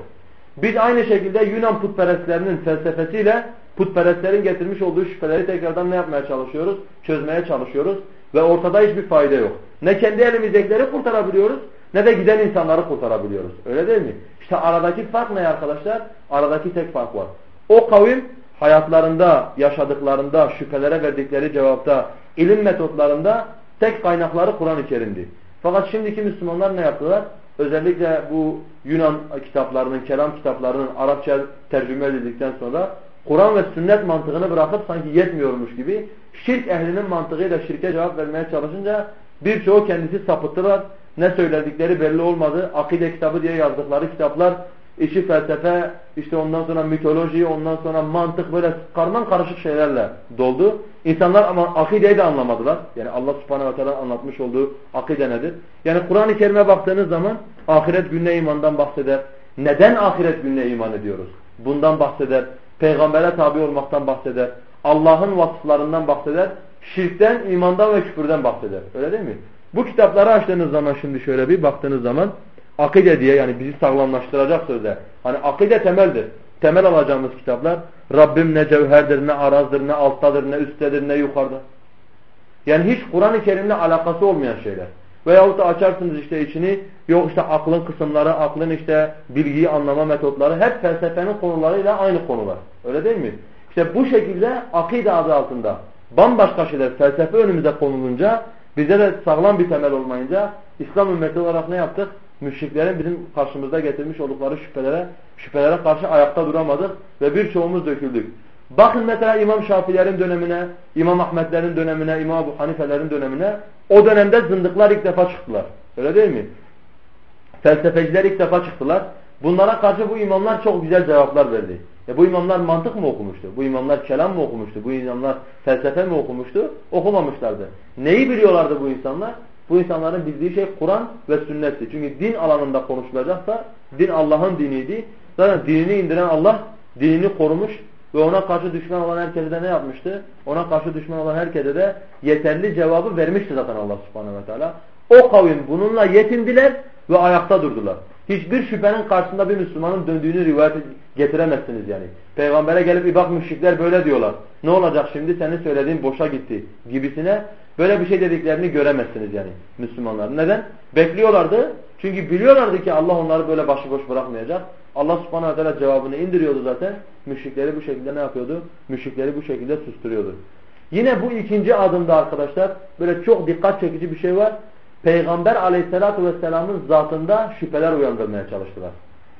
Biz aynı şekilde Yunan putperestlerinin felsefesiyle putperestlerin getirmiş olduğu şüpheleri tekrardan ne yapmaya çalışıyoruz? Çözmeye çalışıyoruz ve ortada hiçbir fayda yok. Ne kendi elimizdekileri kurtarabiliyoruz ne de giden insanları kurtarabiliyoruz. Öyle değil mi? İşte aradaki fark ne arkadaşlar? Aradaki tek fark var. O kavim hayatlarında, yaşadıklarında, şüphelere verdikleri cevapta, ilim metotlarında tek kaynakları Kur'an-ı Kerim'di. Fakat şimdiki Müslümanlar ne yaptılar? Özellikle bu Yunan kitaplarının, kelam kitaplarının Arapça tercüme edildikten sonra Kur'an ve sünnet mantığını bırakıp sanki yetmiyormuş gibi şirk ehlinin mantığıyla şirke cevap vermeye çalışınca birçoğu kendisi sapıttılar. Ne söyledikleri belli olmadı. Akide kitabı diye yazdıkları kitaplar işi felsefe, işte ondan sonra mitoloji, ondan sonra mantık böyle karman karışık şeylerle doldu. İnsanlar ama akideyi de anlamadılar. Yani Allah subhanehu ve teala anlatmış olduğu akide nedir? Yani Kur'an-ı Kerim'e baktığınız zaman ahiret gününe imandan bahseder. Neden ahiret gününe iman ediyoruz? Bundan bahseder. Peygambere tabi olmaktan bahseder. Allah'ın vasıflarından bahseder. Şirkten, imandan ve küfürden bahseder. Öyle değil mi? Bu kitapları açtığınız zaman şimdi şöyle bir baktığınız zaman akide diye yani bizi sağlamlaştıracak sözler. Hani akide temeldir. Temel alacağımız kitaplar Rabbim ne cevherdir, ne arazdır, ne alttadır, ne üsttedir, ne yukarıda. Yani hiç Kur'an-ı Kerim'le alakası olmayan şeyler. Veyahut da açarsınız işte içini yok işte aklın kısımları, aklın işte bilgiyi anlama metotları hep felsefenin konularıyla aynı konular. Öyle değil mi? İşte bu şekilde akide adı altında bambaşka şeyler felsefe önümüze konulunca bize de sağlam bir temel olmayınca İslam ümmeti olarak ne yaptık? Müşriklerin bizim karşımızda getirmiş oldukları şüphelere şüphelere karşı ayakta duramadık ve birçoğumuz döküldük. Bakın mesela İmam Şafilerin dönemine, İmam Ahmetlerin dönemine, İmam Ebu Hanifelerin dönemine o dönemde zındıklar ilk defa çıktılar. Öyle değil mi? Felsefeciler ilk defa çıktılar. Bunlara karşı bu imamlar çok güzel cevaplar verdi. E bu imamlar mantık mı okumuştu? Bu imamlar kelam mı okumuştu? Bu imamlar felsefe mi okumuştu? Okumamışlardı. Neyi biliyorlardı bu insanlar? Bu insanların bildiği şey Kur'an ve sünnetti. Çünkü din alanında konuşulacaksa din Allah'ın diniydi. Zaten dinini indiren Allah dinini korumuş ve ona karşı düşman olan herkese de ne yapmıştı? Ona karşı düşman olan herkese de yeterli cevabı vermişti zaten Allah subhanehu ve teala. O kavim bununla yetindiler ve ayakta durdular. Hiçbir şüphenin karşısında bir Müslümanın döndüğünü rivayet getiremezsiniz yani. Peygambere gelip bak müşrikler böyle diyorlar. Ne olacak şimdi senin söylediğin boşa gitti gibisine böyle bir şey dediklerini göremezsiniz yani Müslümanlar. Neden? Bekliyorlardı. Çünkü biliyorlardı ki Allah onları böyle başıboş bırakmayacak. Allah subhanahu teala cevabını indiriyordu zaten. Müşrikleri bu şekilde ne yapıyordu? Müşrikleri bu şekilde susturuyordu. Yine bu ikinci adımda arkadaşlar böyle çok dikkat çekici bir şey var. Peygamber aleyhissalatu vesselamın zatında şüpheler uyandırmaya çalıştılar.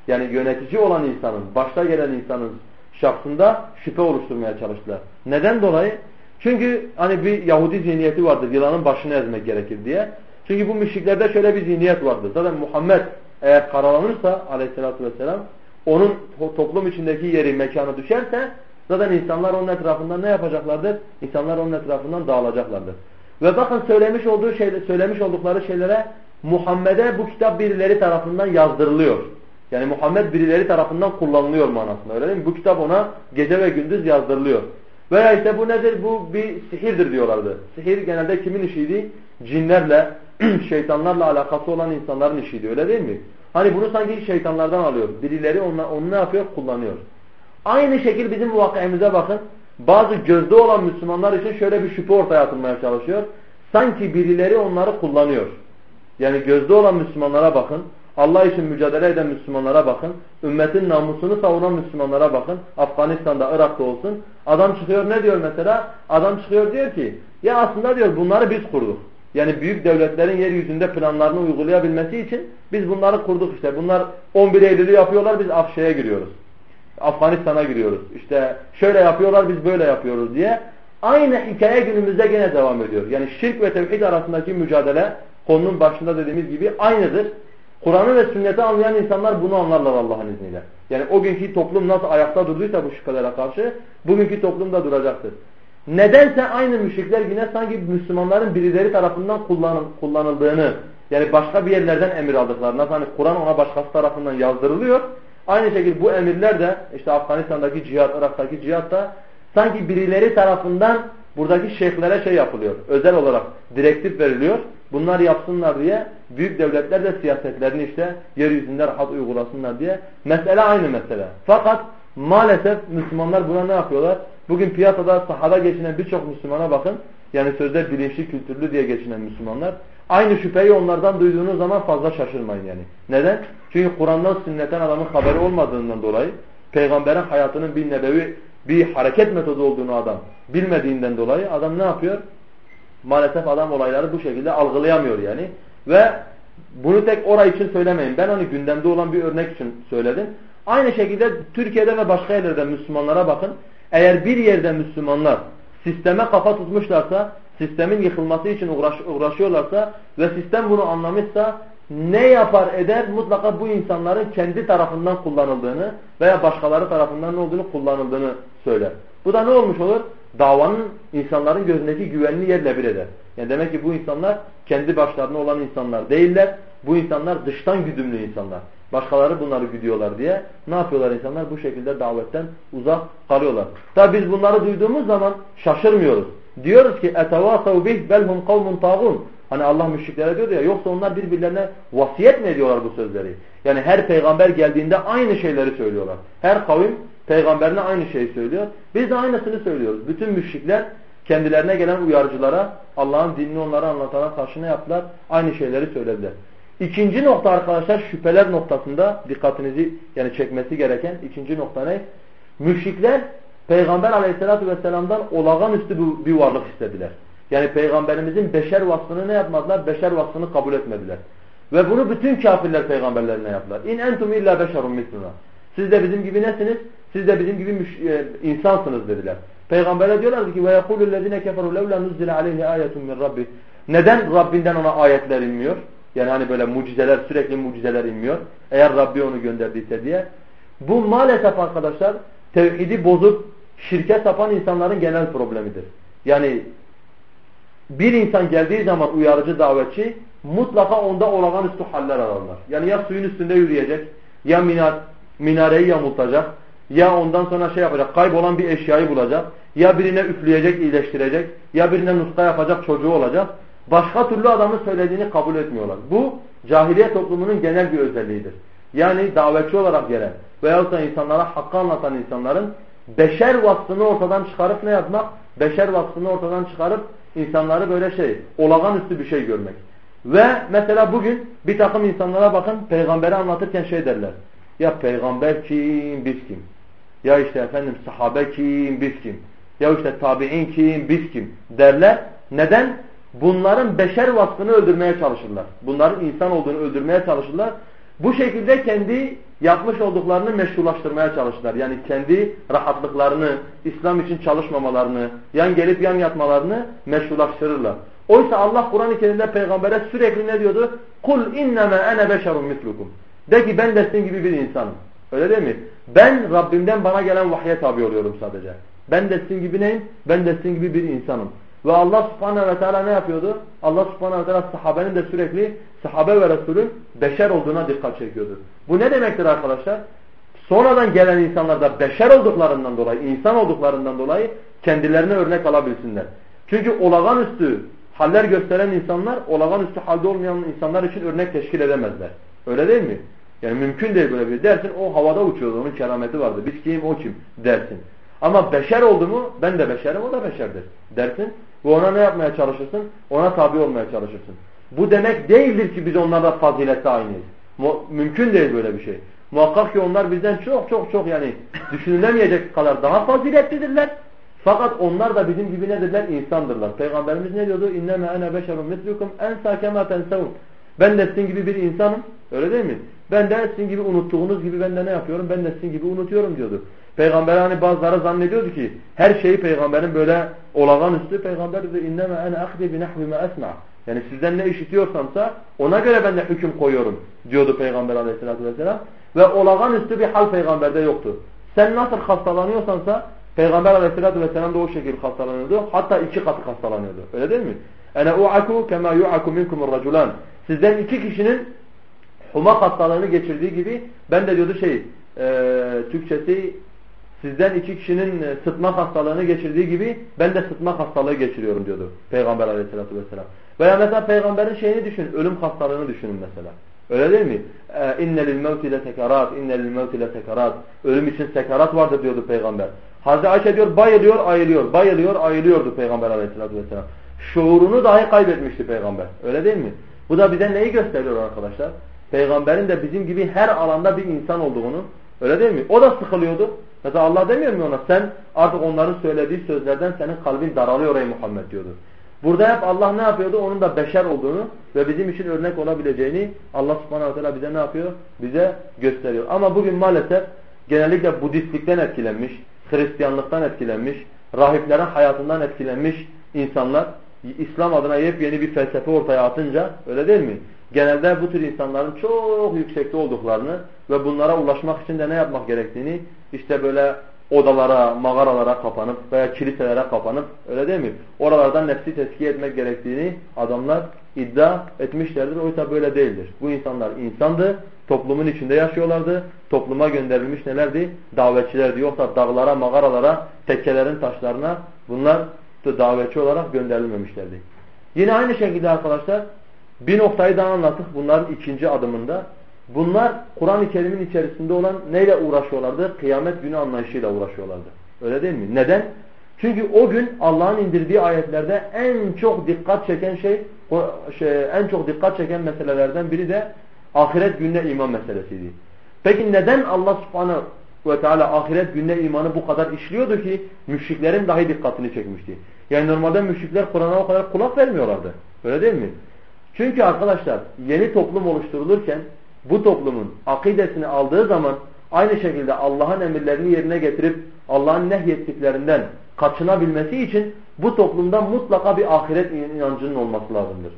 Yani yönetici olan insanın, başta gelen insanın şahsında şüphe oluşturmaya çalıştılar. Neden dolayı? Çünkü hani bir Yahudi zihniyeti vardır, yılanın başını ezmek gerekir diye. Çünkü bu müşriklerde şöyle bir zihniyet vardır. Zaten Muhammed eğer karalanırsa aleyhissalatü vesselam onun toplum içindeki yeri, mekanı düşerse zaten insanlar onun etrafından ne yapacaklardır? İnsanlar onun etrafından dağılacaklardır. Ve bakın söylemiş olduğu şey, söylemiş oldukları şeylere Muhammed'e bu kitap birileri tarafından yazdırılıyor. Yani Muhammed birileri tarafından kullanılıyor manasında öyle değil mi? Bu kitap ona gece ve gündüz yazdırılıyor. Veya işte bu nedir? Bu bir sihirdir diyorlardı. Sihir genelde kimin işiydi? Cinlerle, [CLEARS THROAT] şeytanlarla alakası olan insanların işiydi öyle değil mi? Hani bunu sanki şeytanlardan alıyor. Birileri onu, onu ne yapıyor? Kullanıyor. Aynı şekil bizim vakıemize bakın. Bazı gözde olan Müslümanlar için şöyle bir şüphe ortaya atılmaya çalışıyor. Sanki birileri onları kullanıyor. Yani gözde olan Müslümanlara bakın. Allah için mücadele eden Müslümanlara bakın. Ümmetin namusunu savunan Müslümanlara bakın. Afganistan'da, Irak'ta olsun. Adam çıkıyor ne diyor mesela? Adam çıkıyor diyor ki ya aslında diyor bunları biz kurduk. Yani büyük devletlerin yeryüzünde planlarını uygulayabilmesi için biz bunları kurduk işte. Bunlar 11 Eylül'ü yapıyorlar biz Afşe'ye giriyoruz. Afganistan'a giriyoruz. İşte şöyle yapıyorlar biz böyle yapıyoruz diye. Aynı hikaye günümüzde gene devam ediyor. Yani şirk ve tevhid arasındaki mücadele konunun başında dediğimiz gibi aynıdır. Kur'an'ı ve sünneti anlayan insanlar bunu anlarlar Allah'ın izniyle. Yani o günkü toplum nasıl ayakta durduysa bu şüphelere karşı bugünkü toplum da duracaktır. Nedense aynı müşrikler yine sanki Müslümanların birileri tarafından kullanıldığını yani başka bir yerlerden emir aldıklarını hani Kur'an ona başkası tarafından yazdırılıyor. Aynı şekilde bu emirler de işte Afganistan'daki cihat, Irak'taki cihat da sanki birileri tarafından buradaki şeyhlere şey yapılıyor. Özel olarak direktif veriliyor. Bunlar yapsınlar diye büyük devletler de siyasetlerini işte yeryüzünde rahat uygulasınlar diye. Mesele aynı mesele. Fakat maalesef Müslümanlar buna ne yapıyorlar? Bugün piyasada sahada geçinen birçok Müslümana bakın. Yani sözde bilinçli, kültürlü diye geçinen Müslümanlar. Aynı şüpheyi onlardan duyduğunuz zaman fazla şaşırmayın yani. Neden? Çünkü Kur'an'dan sünnetten adamın haberi olmadığından dolayı peygamberin hayatının bir nebevi bir hareket metodu olduğunu adam bilmediğinden dolayı adam ne yapıyor? Maalesef adam olayları bu şekilde algılayamıyor yani. Ve bunu tek orayı için söylemeyin. Ben onu gündemde olan bir örnek için söyledim. Aynı şekilde Türkiye'de ve başka yerlerde Müslümanlara bakın. Eğer bir yerde Müslümanlar sisteme kafa tutmuşlarsa, sistemin yıkılması için uğraş, uğraşıyorlarsa ve sistem bunu anlamışsa ne yapar eder mutlaka bu insanların kendi tarafından kullanıldığını veya başkaları tarafından ne olduğunu kullanıldığını söyler. Bu da ne olmuş olur? Davanın insanların gözündeki güvenli yerle bir eder. Yani demek ki bu insanlar kendi başlarına olan insanlar değiller. Bu insanlar dıştan güdümlü insanlar. Başkaları bunları güdüyorlar diye ne yapıyorlar insanlar? Bu şekilde davetten uzak kalıyorlar. Tabi biz bunları duyduğumuz zaman şaşırmıyoruz. Diyoruz ki etevâsav bih belhum kavmun tağun. Hani Allah müşriklere diyor ya yoksa onlar birbirlerine vasiyet mi ediyorlar bu sözleri? Yani her peygamber geldiğinde aynı şeyleri söylüyorlar. Her kavim peygamberine aynı şeyi söylüyor. Biz de aynısını söylüyoruz. Bütün müşrikler kendilerine gelen uyarıcılara Allah'ın dinini onlara anlatana karşı ne yaptılar? Aynı şeyleri söylediler. İkinci nokta arkadaşlar şüpheler noktasında dikkatinizi yani çekmesi gereken ikinci nokta ne? Müşrikler Peygamber aleyhissalatü vesselam'dan olağanüstü bir varlık istediler. Yani peygamberimizin beşer vasfını ne yapmadılar? Beşer vasfını kabul etmediler. Ve bunu bütün kafirler peygamberlerine yaptılar. İn entum illa beşerun misluna. Siz de bizim gibi nesiniz? Siz de bizim gibi e, insansınız dediler. Peygamberler diyorlar ki ve yekulü'llezine keferu levla nuzzile aleyhi ayetun min rabbi. Neden Rabbinden ona ayetler inmiyor? Yani hani böyle mucizeler sürekli mucizeler inmiyor. Eğer Rabbi onu gönderdiyse diye. Bu maalesef arkadaşlar tevhidi bozup şirke sapan insanların genel problemidir. Yani bir insan geldiği zaman uyarıcı davetçi mutlaka onda olağanüstü haller ararlar. Yani ya suyun üstünde yürüyecek, ya minar, minareyi yamultacak, ya ondan sonra şey yapacak, kaybolan bir eşyayı bulacak, ya birine üfleyecek, iyileştirecek, ya birine nuska yapacak çocuğu olacak. Başka türlü adamın söylediğini kabul etmiyorlar. Bu cahiliye toplumunun genel bir özelliğidir. Yani davetçi olarak gelen veyahut da insanlara hakkı anlatan insanların beşer vasfını ortadan çıkarıp ne yapmak? Beşer vasfını ortadan çıkarıp insanları böyle şey, olağanüstü bir şey görmek. Ve mesela bugün bir takım insanlara bakın peygamberi anlatırken şey derler. Ya peygamber kim, biz kim? Ya işte efendim sahabe kim, biz kim? Ya işte tabi'in kim, biz kim? Derler. Neden? Bunların beşer vasfını öldürmeye çalışırlar. Bunların insan olduğunu öldürmeye çalışırlar. Bu şekilde kendi yapmış olduklarını meşrulaştırmaya çalıştılar. Yani kendi rahatlıklarını, İslam için çalışmamalarını, yan gelip yan yatmalarını meşrulaştırırlar. Oysa Allah Kur'an-ı Kerim'de peygambere sürekli ne diyordu? Kul inneme ene beşerun mislukum. De ki ben de gibi bir insanım. Öyle değil mi? Ben Rabbimden bana gelen vahye tabi oluyorum sadece. Ben de gibi neyim? Ben de gibi bir insanım. Ve Allah subhanehu ve teala ne yapıyordu? Allah subhanehu ve teala sahabenin de sürekli sahabe ve Resulün beşer olduğuna dikkat çekiyordu. Bu ne demektir arkadaşlar? Sonradan gelen insanlar da beşer olduklarından dolayı, insan olduklarından dolayı kendilerine örnek alabilsinler. Çünkü olağanüstü haller gösteren insanlar olağanüstü halde olmayan insanlar için örnek teşkil edemezler. Öyle değil mi? Yani mümkün değil böyle bir dersin o havada uçuyordu onun kerameti vardı. Biz kim o kim dersin. Ama beşer oldu mu ben de beşerim o da beşerdir dersin. Ve ona ne yapmaya çalışırsın? Ona tabi olmaya çalışırsın. Bu demek değildir ki biz onlarla fazilette aynıyız. Mümkün değil böyle bir şey. Muhakkak ki onlar bizden çok çok çok yani düşünülemeyecek kadar daha faziletlidirler. Fakat onlar da bizim gibi nedirler? İnsandırlar. Peygamberimiz ne diyordu? İnneme ene beşerun mislukum ensa kema tensavun. Ben de sizin gibi bir insanım. Öyle değil mi? Ben de sizin gibi unuttuğunuz gibi ben de ne yapıyorum? Ben de sizin gibi unutuyorum diyordu. Peygamber hani bazıları zannediyordu ki her şeyi peygamberin böyle olağanüstü peygamber diyor inneme ene akdi bi nahvi ma esma. Yani sizden ne işitiyorsamsa ona göre ben de hüküm koyuyorum diyordu peygamber aleyhissalatü vesselam. Ve olağanüstü bir hal peygamberde yoktu. Sen nasıl hastalanıyorsansa peygamber aleyhissalatü vesselam da o şekilde hastalanıyordu. Hatta iki katı hastalanıyordu. Öyle değil mi? Ene u'aku kema yu'aku minkumur raculan. Sizden iki kişinin humak hastalığını geçirdiği gibi ben de diyordu şey e, Türkçesi sizden iki kişinin e, sıtma hastalığını geçirdiği gibi ben de sıtma hastalığı geçiriyorum diyordu Peygamber aleyhissalatü vesselam. Veya mesela peygamberin şeyini düşünün, ölüm hastalığını düşünün mesela. Öyle değil mi? Sekarat, inne lil mevti le sekarat. Ölüm için sekarat vardır diyordu peygamber. Hazreti Ayşe diyor bayılıyor, ayılıyor, bayılıyor, ayılıyordu peygamber aleyhissalatü vesselam. Şuurunu dahi kaybetmişti peygamber. Öyle değil mi? Bu da bize neyi gösteriyor arkadaşlar? Peygamberin de bizim gibi her alanda bir insan olduğunu. Öyle değil mi? O da sıkılıyordu. Mesela Allah demiyor mu ona? Sen artık onların söylediği sözlerden senin kalbin daralıyor ey Muhammed diyordu. Burada hep Allah ne yapıyordu? Onun da beşer olduğunu ve bizim için örnek olabileceğini Allah subhanahu teala bize ne yapıyor? Bize gösteriyor. Ama bugün maalesef genellikle Budistlikten etkilenmiş, Hristiyanlıktan etkilenmiş, rahiplerin hayatından etkilenmiş insanlar İslam adına yepyeni bir felsefe ortaya atınca öyle değil mi? Genelde bu tür insanların çok yüksekte olduklarını ve bunlara ulaşmak için de ne yapmak gerektiğini işte böyle odalara, mağaralara kapanıp veya kiliselere kapanıp öyle değil mi? Oralardan nefsi tezkiye etmek gerektiğini adamlar iddia etmişlerdir. Oysa böyle değildir. Bu insanlar insandı, toplumun içinde yaşıyorlardı. Topluma gönderilmiş nelerdi? Davetçilerdi. Yoksa dağlara, mağaralara, tekkelerin taşlarına bunlar davetçi olarak gönderilmemişlerdi. Yine aynı şekilde arkadaşlar bir noktayı daha anlattık bunların ikinci adımında. Bunlar Kur'an-ı Kerim'in içerisinde olan neyle uğraşıyorlardı? Kıyamet günü anlayışıyla uğraşıyorlardı. Öyle değil mi? Neden? Çünkü o gün Allah'ın indirdiği ayetlerde en çok dikkat çeken şey, şey en çok dikkat çeken meselelerden biri de ahiret gününe iman meselesiydi. Peki neden Allah subhanahu ve teala ahiret gününe imanı bu kadar işliyordu ki müşriklerin dahi dikkatini çekmişti. Yani normalde müşrikler Kur'an'a o kadar kulak vermiyorlardı. Öyle değil mi? Çünkü arkadaşlar yeni toplum oluşturulurken bu toplumun akidesini aldığı zaman aynı şekilde Allah'ın emirlerini yerine getirip Allah'ın nehyettiklerinden kaçınabilmesi için bu toplumda mutlaka bir ahiret inancının olması lazımdır.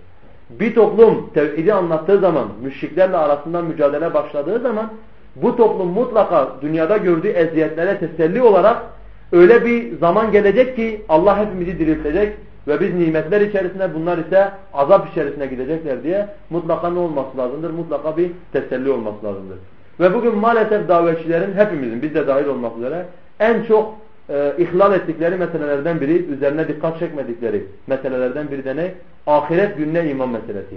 Bir toplum tevhidi anlattığı zaman, müşriklerle arasında mücadele başladığı zaman bu toplum mutlaka dünyada gördüğü eziyetlere teselli olarak öyle bir zaman gelecek ki Allah hepimizi diriltecek ve biz nimetler içerisinde bunlar ise azap içerisine gidecekler diye mutlaka ne olması lazımdır? Mutlaka bir teselli olması lazımdır. Ve bugün maalesef davetçilerin hepimizin biz de dahil olmak üzere en çok e, ihlal ettikleri meselelerden biri, üzerine dikkat çekmedikleri meselelerden biri de ne? Ahiret gününe iman meselesi.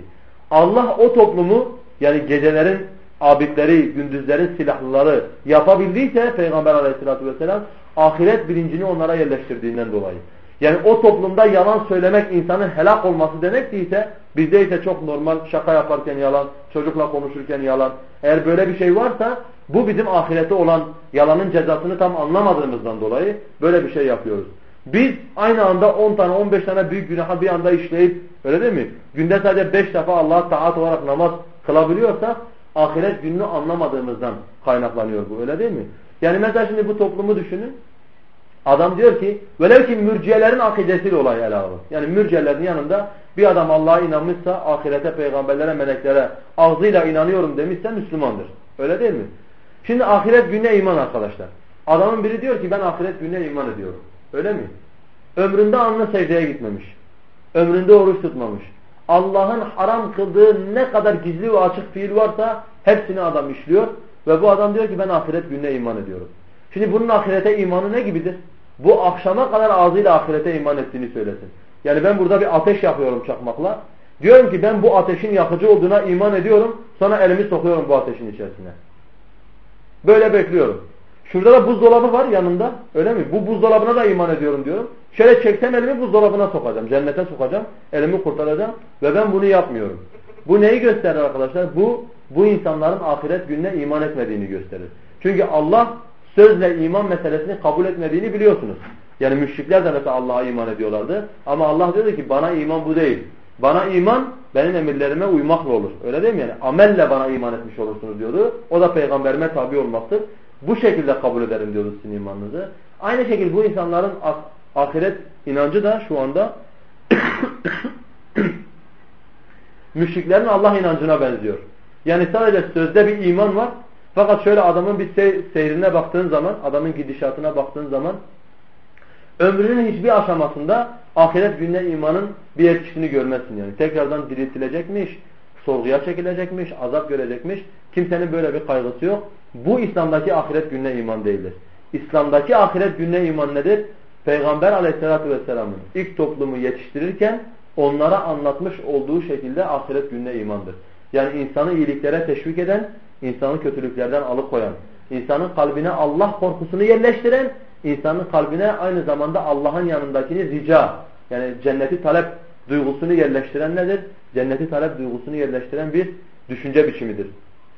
Allah o toplumu yani gecelerin abidleri, gündüzlerin silahlıları yapabildiyse Peygamber aleyhissalatü vesselam ahiret bilincini onlara yerleştirdiğinden dolayı. Yani o toplumda yalan söylemek insanın helak olması demek değilse bizde ise çok normal şaka yaparken yalan, çocukla konuşurken yalan. Eğer böyle bir şey varsa bu bizim ahirete olan yalanın cezasını tam anlamadığımızdan dolayı böyle bir şey yapıyoruz. Biz aynı anda 10 tane 15 tane büyük günahı bir anda işleyip öyle değil mi? Günde sadece 5 defa Allah'a taat olarak namaz kılabiliyorsak ahiret gününü anlamadığımızdan kaynaklanıyor bu öyle değil mi? Yani mesela şimdi bu toplumu düşünün. Adam diyor ki velev ki mürciyelerin akidesiyle olay ele alır. Yani mürciyelerin yanında bir adam Allah'a inanmışsa ahirete, peygamberlere, meleklere ağzıyla inanıyorum demişse Müslümandır. Öyle değil mi? Şimdi ahiret gününe iman arkadaşlar. Adamın biri diyor ki ben ahiret gününe iman ediyorum. Öyle mi? Ömründe anla secdeye gitmemiş. Ömründe oruç tutmamış. Allah'ın haram kıldığı ne kadar gizli ve açık fiil varsa hepsini adam işliyor. Ve bu adam diyor ki ben ahiret gününe iman ediyorum. Şimdi bunun ahirete imanı ne gibidir? Bu akşama kadar ağzıyla ahirete iman ettiğini söylesin. Yani ben burada bir ateş yapıyorum çakmakla. Diyorum ki ben bu ateşin yakıcı olduğuna iman ediyorum. Sonra elimi sokuyorum bu ateşin içerisine. Böyle bekliyorum. Şurada da buzdolabı var yanında. Öyle mi? Bu buzdolabına da iman ediyorum diyorum. Şöyle çeksem elimi buzdolabına sokacağım. Cennete sokacağım. Elimi kurtaracağım. Ve ben bunu yapmıyorum. Bu neyi gösterir arkadaşlar? Bu bu insanların ahiret gününe iman etmediğini gösterir. Çünkü Allah sözle iman meselesini kabul etmediğini biliyorsunuz. Yani müşrikler de mesela Allah'a iman ediyorlardı. Ama Allah diyordu ki bana iman bu değil. Bana iman benim emirlerime uymakla olur. Öyle değil mi yani? Amelle bana iman etmiş olursunuz diyordu. O da peygamberime tabi olmaktır. Bu şekilde kabul ederim diyordu sizin imanınızı. Aynı şekilde bu insanların ahiret inancı da şu anda [COUGHS] müşriklerin Allah inancına benziyor. Yani sadece sözde bir iman var. Fakat şöyle adamın bir seyrine baktığın zaman, adamın gidişatına baktığın zaman ömrünün hiçbir aşamasında ahiret gününe imanın bir etkisini görmezsin yani. Tekrardan diriltilecekmiş, sorguya çekilecekmiş, azap görecekmiş. Kimsenin böyle bir kaygısı yok. Bu İslam'daki ahiret gününe iman değildir. İslam'daki ahiret gününe iman nedir? Peygamber aleyhissalatü vesselamın ilk toplumu yetiştirirken onlara anlatmış olduğu şekilde ahiret gününe imandır. Yani insanı iyiliklere teşvik eden, insanı kötülüklerden alıkoyan, insanın kalbine Allah korkusunu yerleştiren, insanın kalbine aynı zamanda Allah'ın yanındakini rica, yani cenneti talep duygusunu yerleştiren nedir? Cenneti talep duygusunu yerleştiren bir düşünce biçimidir.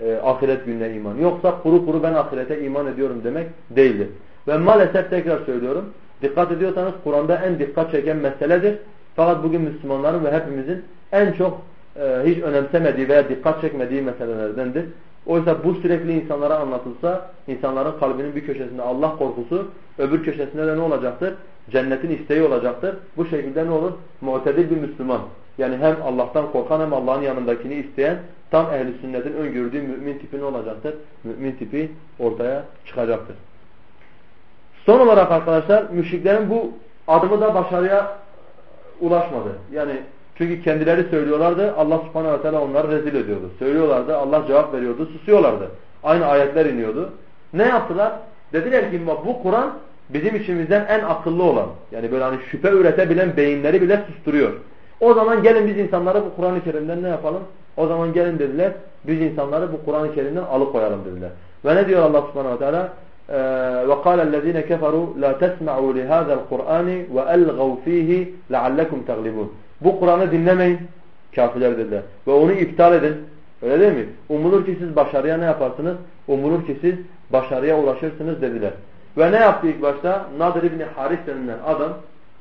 E, ahiret gününe iman. Yoksa kuru kuru ben ahirete iman ediyorum demek değildir. Ve maalesef tekrar söylüyorum. Dikkat ediyorsanız Kur'an'da en dikkat çeken meseledir. Fakat bugün Müslümanların ve hepimizin en çok e, hiç önemsemediği veya dikkat çekmediği meselelerdendir. Oysa bu sürekli insanlara anlatılsa insanların kalbinin bir köşesinde Allah korkusu öbür köşesinde de ne olacaktır? Cennetin isteği olacaktır. Bu şekilde ne olur? Mu'tedil bir Müslüman. Yani hem Allah'tan korkan hem Allah'ın yanındakini isteyen tam ehli sünnetin öngördüğü mümin tipi ne olacaktır? Mümin tipi ortaya çıkacaktır. Son olarak arkadaşlar müşriklerin bu adımı da başarıya ulaşmadı. Yani çünkü kendileri söylüyorlardı Allah subhanahu ve teala onları rezil ediyordu. Söylüyorlardı Allah cevap veriyordu susuyorlardı. Aynı ayetler iniyordu. Ne yaptılar? Dediler ki bu Kur'an bizim içimizden en akıllı olan yani böyle hani şüphe üretebilen beyinleri bile susturuyor. O zaman gelin biz insanları bu Kur'an-ı Kerim'den ne yapalım? O zaman gelin dediler biz insanları bu Kur'an-ı Kerim'den alıkoyalım dediler. Ve ne diyor Allah subhanahu ve teala? وقال الذين كفروا لا تسمعوا لهذا القرآن وألغوا فيه لعلكم تغلبون bu Kur'an'ı dinlemeyin. Kafirler dediler. Ve onu iptal edin. Öyle değil mi? Umulur ki siz başarıya ne yaparsınız? Umulur ki siz başarıya ulaşırsınız dediler. Ve ne yaptı ilk başta? Nadir İbni Haris denilen adam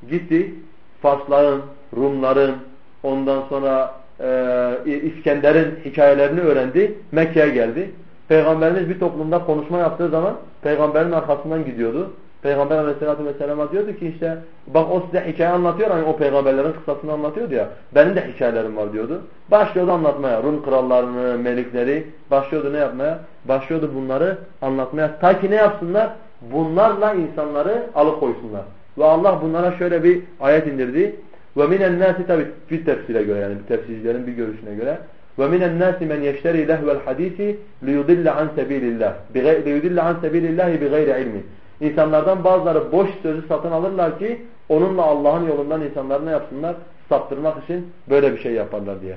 gitti Farsların, Rumların, ondan sonra e, İskender'in hikayelerini öğrendi. Mekke'ye geldi. Peygamberimiz bir toplumda konuşma yaptığı zaman peygamberin arkasından gidiyordu. Peygamber aleyhissalatü vesselama diyordu ki işte bak o size hikaye anlatıyor hani o peygamberlerin kıssasını anlatıyordu ya. Benim de hikayelerim var diyordu. Başlıyordu anlatmaya. Rum krallarını, melikleri başlıyordu ne yapmaya? Başlıyordu bunları anlatmaya. Ta ki ne yapsınlar? Bunlarla insanları alıkoysunlar. Ve Allah bunlara şöyle bir ayet indirdi. Ve minen nasi tabi bir tefsire göre yani bir tefsircilerin bir görüşüne göre. Ve minen nasi men yeşteri lehvel hadisi liyudille an sebilillah. Liyudille an sebilillah bi gayri ilmin. İnsanlardan bazıları boş sözü satın alırlar ki onunla Allah'ın yolundan insanları ne yapsınlar? Saptırmak için böyle bir şey yaparlar diye.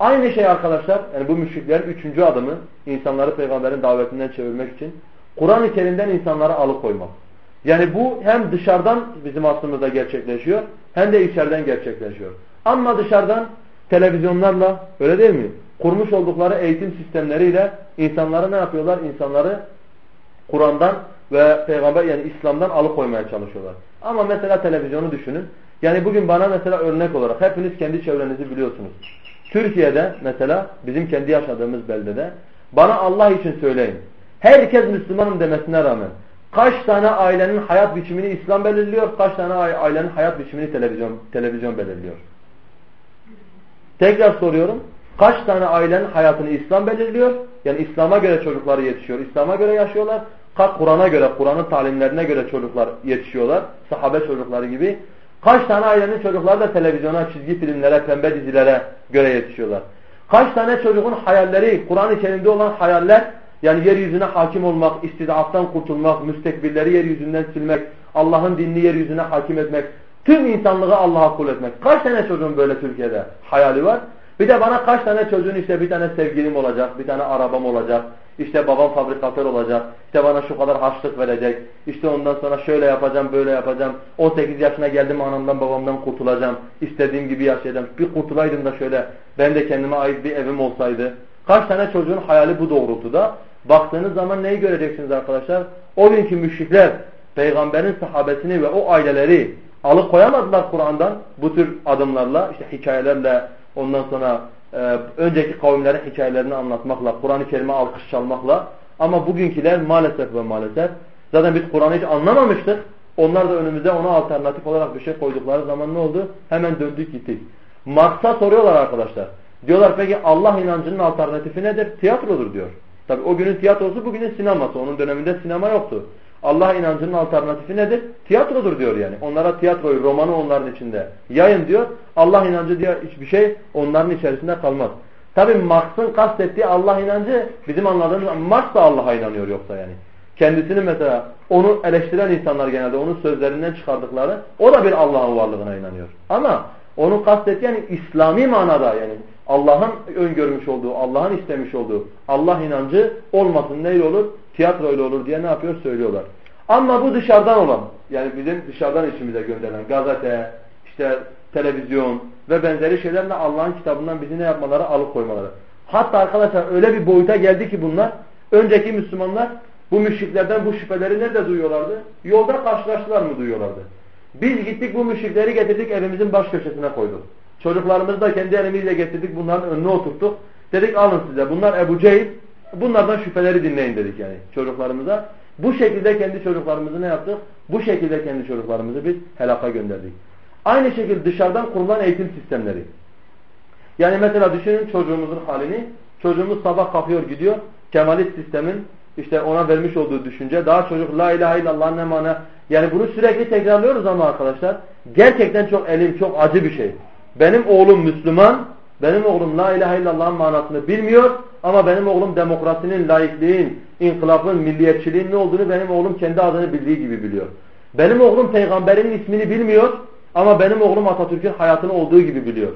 Aynı şey arkadaşlar yani bu müşriklerin üçüncü adımı insanları peygamberin davetinden çevirmek için Kur'an-ı Kerim'den insanları alıkoymak. Yani bu hem dışarıdan bizim aslımızda gerçekleşiyor hem de içeriden gerçekleşiyor. Ama dışarıdan televizyonlarla öyle değil mi? Kurmuş oldukları eğitim sistemleriyle insanları ne yapıyorlar? İnsanları Kur'an'dan ve peygamber yani İslam'dan alıkoymaya çalışıyorlar. Ama mesela televizyonu düşünün. Yani bugün bana mesela örnek olarak hepiniz kendi çevrenizi biliyorsunuz. Türkiye'de mesela bizim kendi yaşadığımız beldede bana Allah için söyleyin. Herkes Müslümanım demesine rağmen kaç tane ailenin hayat biçimini İslam belirliyor, kaç tane ailenin hayat biçimini televizyon televizyon belirliyor. Tekrar soruyorum. Kaç tane ailenin hayatını İslam belirliyor? Yani İslam'a göre çocukları yetişiyor. İslam'a göre yaşıyorlar. Kat Kur'an'a göre, Kur'an'ın talimlerine göre çocuklar yetişiyorlar. Sahabe çocukları gibi. Kaç tane ailenin çocukları da televizyona, çizgi filmlere, pembe dizilere göre yetişiyorlar. Kaç tane çocuğun hayalleri, Kur'an-ı Kerim'de olan hayaller, yani yeryüzüne hakim olmak, istidaftan kurtulmak, müstekbirleri yeryüzünden silmek, Allah'ın dinini yeryüzüne hakim etmek, tüm insanlığı Allah'a kul etmek. Kaç tane çocuğun böyle Türkiye'de hayali var? Bir de bana kaç tane çocuğun işte bir tane sevgilim olacak, bir tane arabam olacak, işte babam fabrikatör olacak, işte bana şu kadar harçlık verecek, işte ondan sonra şöyle yapacağım, böyle yapacağım, 18 yaşına geldim anamdan babamdan kurtulacağım, istediğim gibi yaşayacağım, bir kurtulaydım da şöyle ben de kendime ait bir evim olsaydı. Kaç tane çocuğun hayali bu doğrultuda? Baktığınız zaman neyi göreceksiniz arkadaşlar? O günkü müşrikler peygamberin sahabesini ve o aileleri alıkoyamadılar Kur'an'dan bu tür adımlarla, işte hikayelerle, ondan sonra e, önceki kavimlerin hikayelerini anlatmakla, Kur'an-ı Kerim'e alkış çalmakla ama bugünküler maalesef ve maalesef zaten biz Kur'an'ı hiç anlamamıştık. Onlar da önümüze ona alternatif olarak bir şey koydukları zaman ne oldu? Hemen döndük gittik. Marx'a soruyorlar arkadaşlar. Diyorlar peki Allah inancının alternatifi nedir? Tiyatrodur diyor. Tabi o günün tiyatrosu bugünün sineması. Onun döneminde sinema yoktu. Allah inancının alternatifi nedir? Tiyatrodur diyor yani. Onlara tiyatroyu, romanı onların içinde yayın diyor. Allah inancı diye hiçbir şey onların içerisinde kalmaz. Tabi Marx'ın kastettiği Allah inancı bizim anladığımız Marx da Allah'a inanıyor yoksa yani. Kendisini mesela onu eleştiren insanlar genelde onun sözlerinden çıkardıkları o da bir Allah'ın varlığına inanıyor. Ama onu kastettiği yani İslami manada yani Allah'ın öngörmüş olduğu, Allah'ın istemiş olduğu Allah inancı olmasın neyle olur? Tiyatroyla olur diye ne yapıyor? Söylüyorlar. Ama bu dışarıdan olan yani bizim dışarıdan içimize gönderilen gazete, işte televizyon ve benzeri şeylerle Allah'ın kitabından bizi ne yapmaları? Alıkoymaları. Hatta arkadaşlar öyle bir boyuta geldi ki bunlar önceki Müslümanlar bu müşriklerden bu şüpheleri nerede duyuyorlardı? Yolda karşılaştılar mı duyuyorlardı? Biz gittik bu müşrikleri getirdik evimizin baş köşesine koyduk. Çocuklarımızı da kendi elimizle getirdik bunların önüne oturttuk. Dedik alın size bunlar Ebu Cehil bunlardan şüpheleri dinleyin dedik yani çocuklarımıza. Bu şekilde kendi çocuklarımızı ne yaptık? Bu şekilde kendi çocuklarımızı biz helaka gönderdik. Aynı şekilde dışarıdan kurulan eğitim sistemleri. Yani mesela düşünün çocuğumuzun halini. Çocuğumuz sabah kalkıyor gidiyor. Kemalist sistemin işte ona vermiş olduğu düşünce. Daha çocuk la ilahe illallah ne mana. Yani bunu sürekli tekrarlıyoruz ama arkadaşlar. Gerçekten çok elim çok acı bir şey. Benim oğlum Müslüman. Benim oğlum la ilahe illallah'ın manasını bilmiyor. Ama benim oğlum demokrasinin, laikliğin, inkılapın, milliyetçiliğin ne olduğunu benim oğlum kendi adını bildiği gibi biliyor. Benim oğlum peygamberin ismini bilmiyor. Ama benim oğlum Atatürk'ün hayatını olduğu gibi biliyor.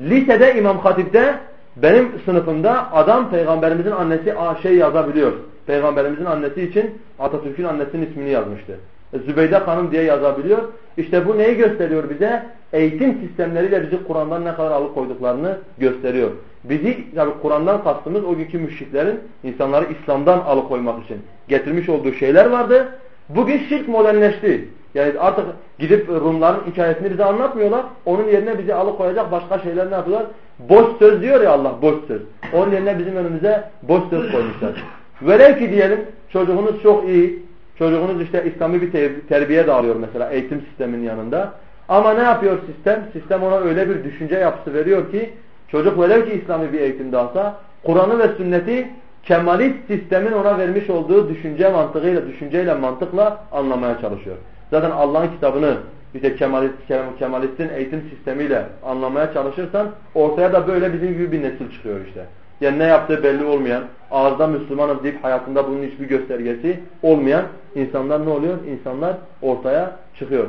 Lisede İmam Hatip'te benim sınıfımda adam peygamberimizin annesi şey yazabiliyor. Peygamberimizin annesi için Atatürk'ün annesinin ismini yazmıştı. E, Zübeyde Hanım diye yazabiliyor. İşte bu neyi gösteriyor bize? Eğitim sistemleriyle bizi Kur'an'dan ne kadar alıkoyduklarını gösteriyor. Bizi yani Kur'an'dan kastımız o günkü müşriklerin insanları İslam'dan alıkoymak için getirmiş olduğu şeyler vardı. Bugün şirk modernleşti. Yani artık gidip Rumların hikayesini bize anlatmıyorlar. Onun yerine bizi alıkoyacak başka şeyler ne yapıyorlar? Boş söz diyor ya Allah boş söz. Onun yerine bizim önümüze boş söz koymuşlar. Velev ki diyelim çocuğunuz çok iyi. Çocuğunuz işte İslami bir terbiye dağılıyor mesela eğitim sisteminin yanında. Ama ne yapıyor sistem? Sistem ona öyle bir düşünce yapısı veriyor ki çocuk velev ki İslami bir eğitim dağılsa Kur'an'ı ve sünneti kemalist sistemin ona vermiş olduğu düşünce mantığıyla, düşünceyle mantıkla anlamaya çalışıyor. Zaten Allah'ın kitabını işte kemalist, kemalistin eğitim sistemiyle anlamaya çalışırsan ortaya da böyle bizim gibi bir nesil çıkıyor işte. Yani ne yaptığı belli olmayan, ağızda Müslümanız deyip hayatında bunun hiçbir göstergesi olmayan insanlar ne oluyor? İnsanlar ortaya çıkıyor.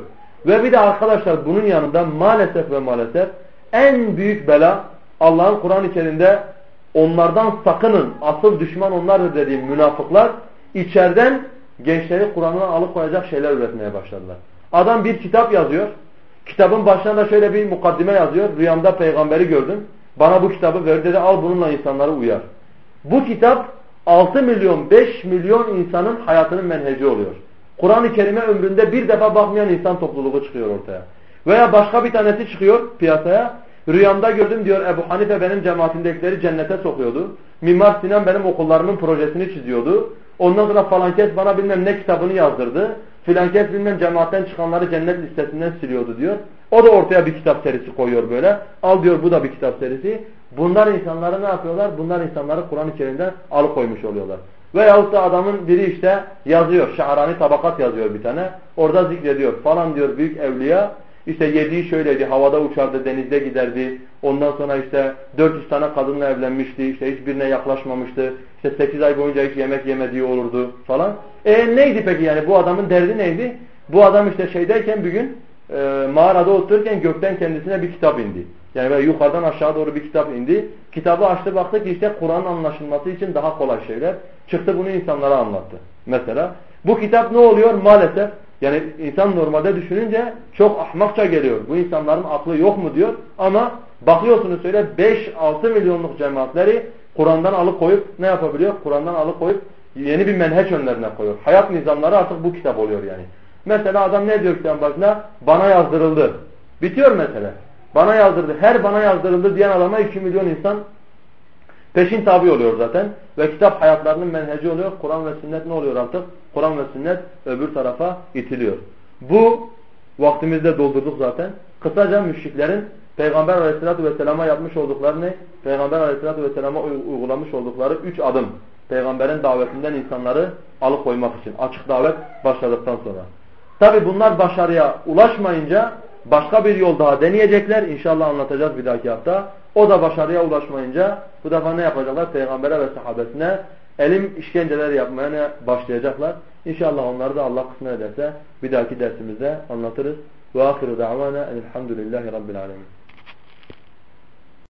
Ve bir de arkadaşlar bunun yanında maalesef ve maalesef en büyük bela Allah'ın Kur'an-ı Kerim'de onlardan sakının, asıl düşman onlardır dediği münafıklar içeriden gençleri Kur'an'dan alıkoyacak şeyler üretmeye başladılar. Adam bir kitap yazıyor. Kitabın başına da şöyle bir mukaddime yazıyor. Rüyamda peygamberi gördüm. Bana bu kitabı ver dedi al bununla insanları uyar. Bu kitap 6 milyon 5 milyon insanın hayatının menheci oluyor. Kur'an-ı Kerim'e ömründe bir defa bakmayan insan topluluğu çıkıyor ortaya. Veya başka bir tanesi çıkıyor piyasaya. Rüyamda gördüm diyor Ebu Hanife benim cemaatindekileri cennete sokuyordu. Mimar Sinan benim okullarımın projesini çiziyordu. Ondan sonra falan kes bana bilmem ne kitabını yazdırdı. Filan kes bilmem cemaatten çıkanları cennet listesinden siliyordu diyor. O da ortaya bir kitap serisi koyuyor böyle. Al diyor bu da bir kitap serisi. Bunlar insanları ne yapıyorlar? Bunlar insanları Kur'an-ı Kerim'den alıkoymuş oluyorlar. Veyahut da adamın biri işte yazıyor. Şahrani tabakat yazıyor bir tane. Orada zikrediyor. Falan diyor büyük evliya. İşte yediği şöyleydi. Havada uçardı, denizde giderdi. Ondan sonra işte 400 tane kadınla evlenmişti. İşte hiçbirine yaklaşmamıştı. İşte 8 ay boyunca hiç yemek yemediği olurdu falan. E neydi peki yani bu adamın derdi neydi? Bu adam işte şeydeyken bir gün e, mağarada otururken gökten kendisine bir kitap indi. Yani böyle yukarıdan aşağı doğru bir kitap indi. Kitabı açtı baktı ki işte Kur'an'ın anlaşılması için daha kolay şeyler. Çıktı bunu insanlara anlattı. Mesela bu kitap ne oluyor? Maalesef yani insan normalde düşününce çok ahmakça geliyor. Bu insanların aklı yok mu diyor. Ama bakıyorsunuz söyle 5-6 milyonluk cemaatleri Kur'an'dan alıkoyup ne yapabiliyor? Kur'an'dan alıkoyup yeni bir menheç önlerine koyuyor. Hayat nizamları artık bu kitap oluyor yani. Mesela adam ne diyor kitabın başına? Bana yazdırıldı. Bitiyor mesele. Bana yazdırdı. Her bana yazdırıldı diyen adama 2 milyon insan peşin tabi oluyor zaten. Ve kitap hayatlarının menheci oluyor. Kur'an ve sünnet ne oluyor artık? Kur'an ve sünnet öbür tarafa itiliyor. Bu vaktimizde doldurduk zaten. Kısaca müşriklerin Peygamber aleyhissalatü vesselama yapmış oldukları ne? Peygamber aleyhissalatü vesselama uygulamış oldukları üç adım. Peygamberin davetinden insanları alıkoymak için. Açık davet başladıktan sonra. Tabi bunlar başarıya ulaşmayınca başka bir yol daha deneyecekler. İnşallah anlatacağız bir dahaki hafta. O da başarıya ulaşmayınca bu defa ne yapacaklar? Peygamber'e ve sahabesine elim işkenceler yapmaya başlayacaklar. İnşallah onları da Allah kısmet ederse bir dahaki dersimizde anlatırız. Ve ahiru da'vana elhamdülillahi rabbil alemin.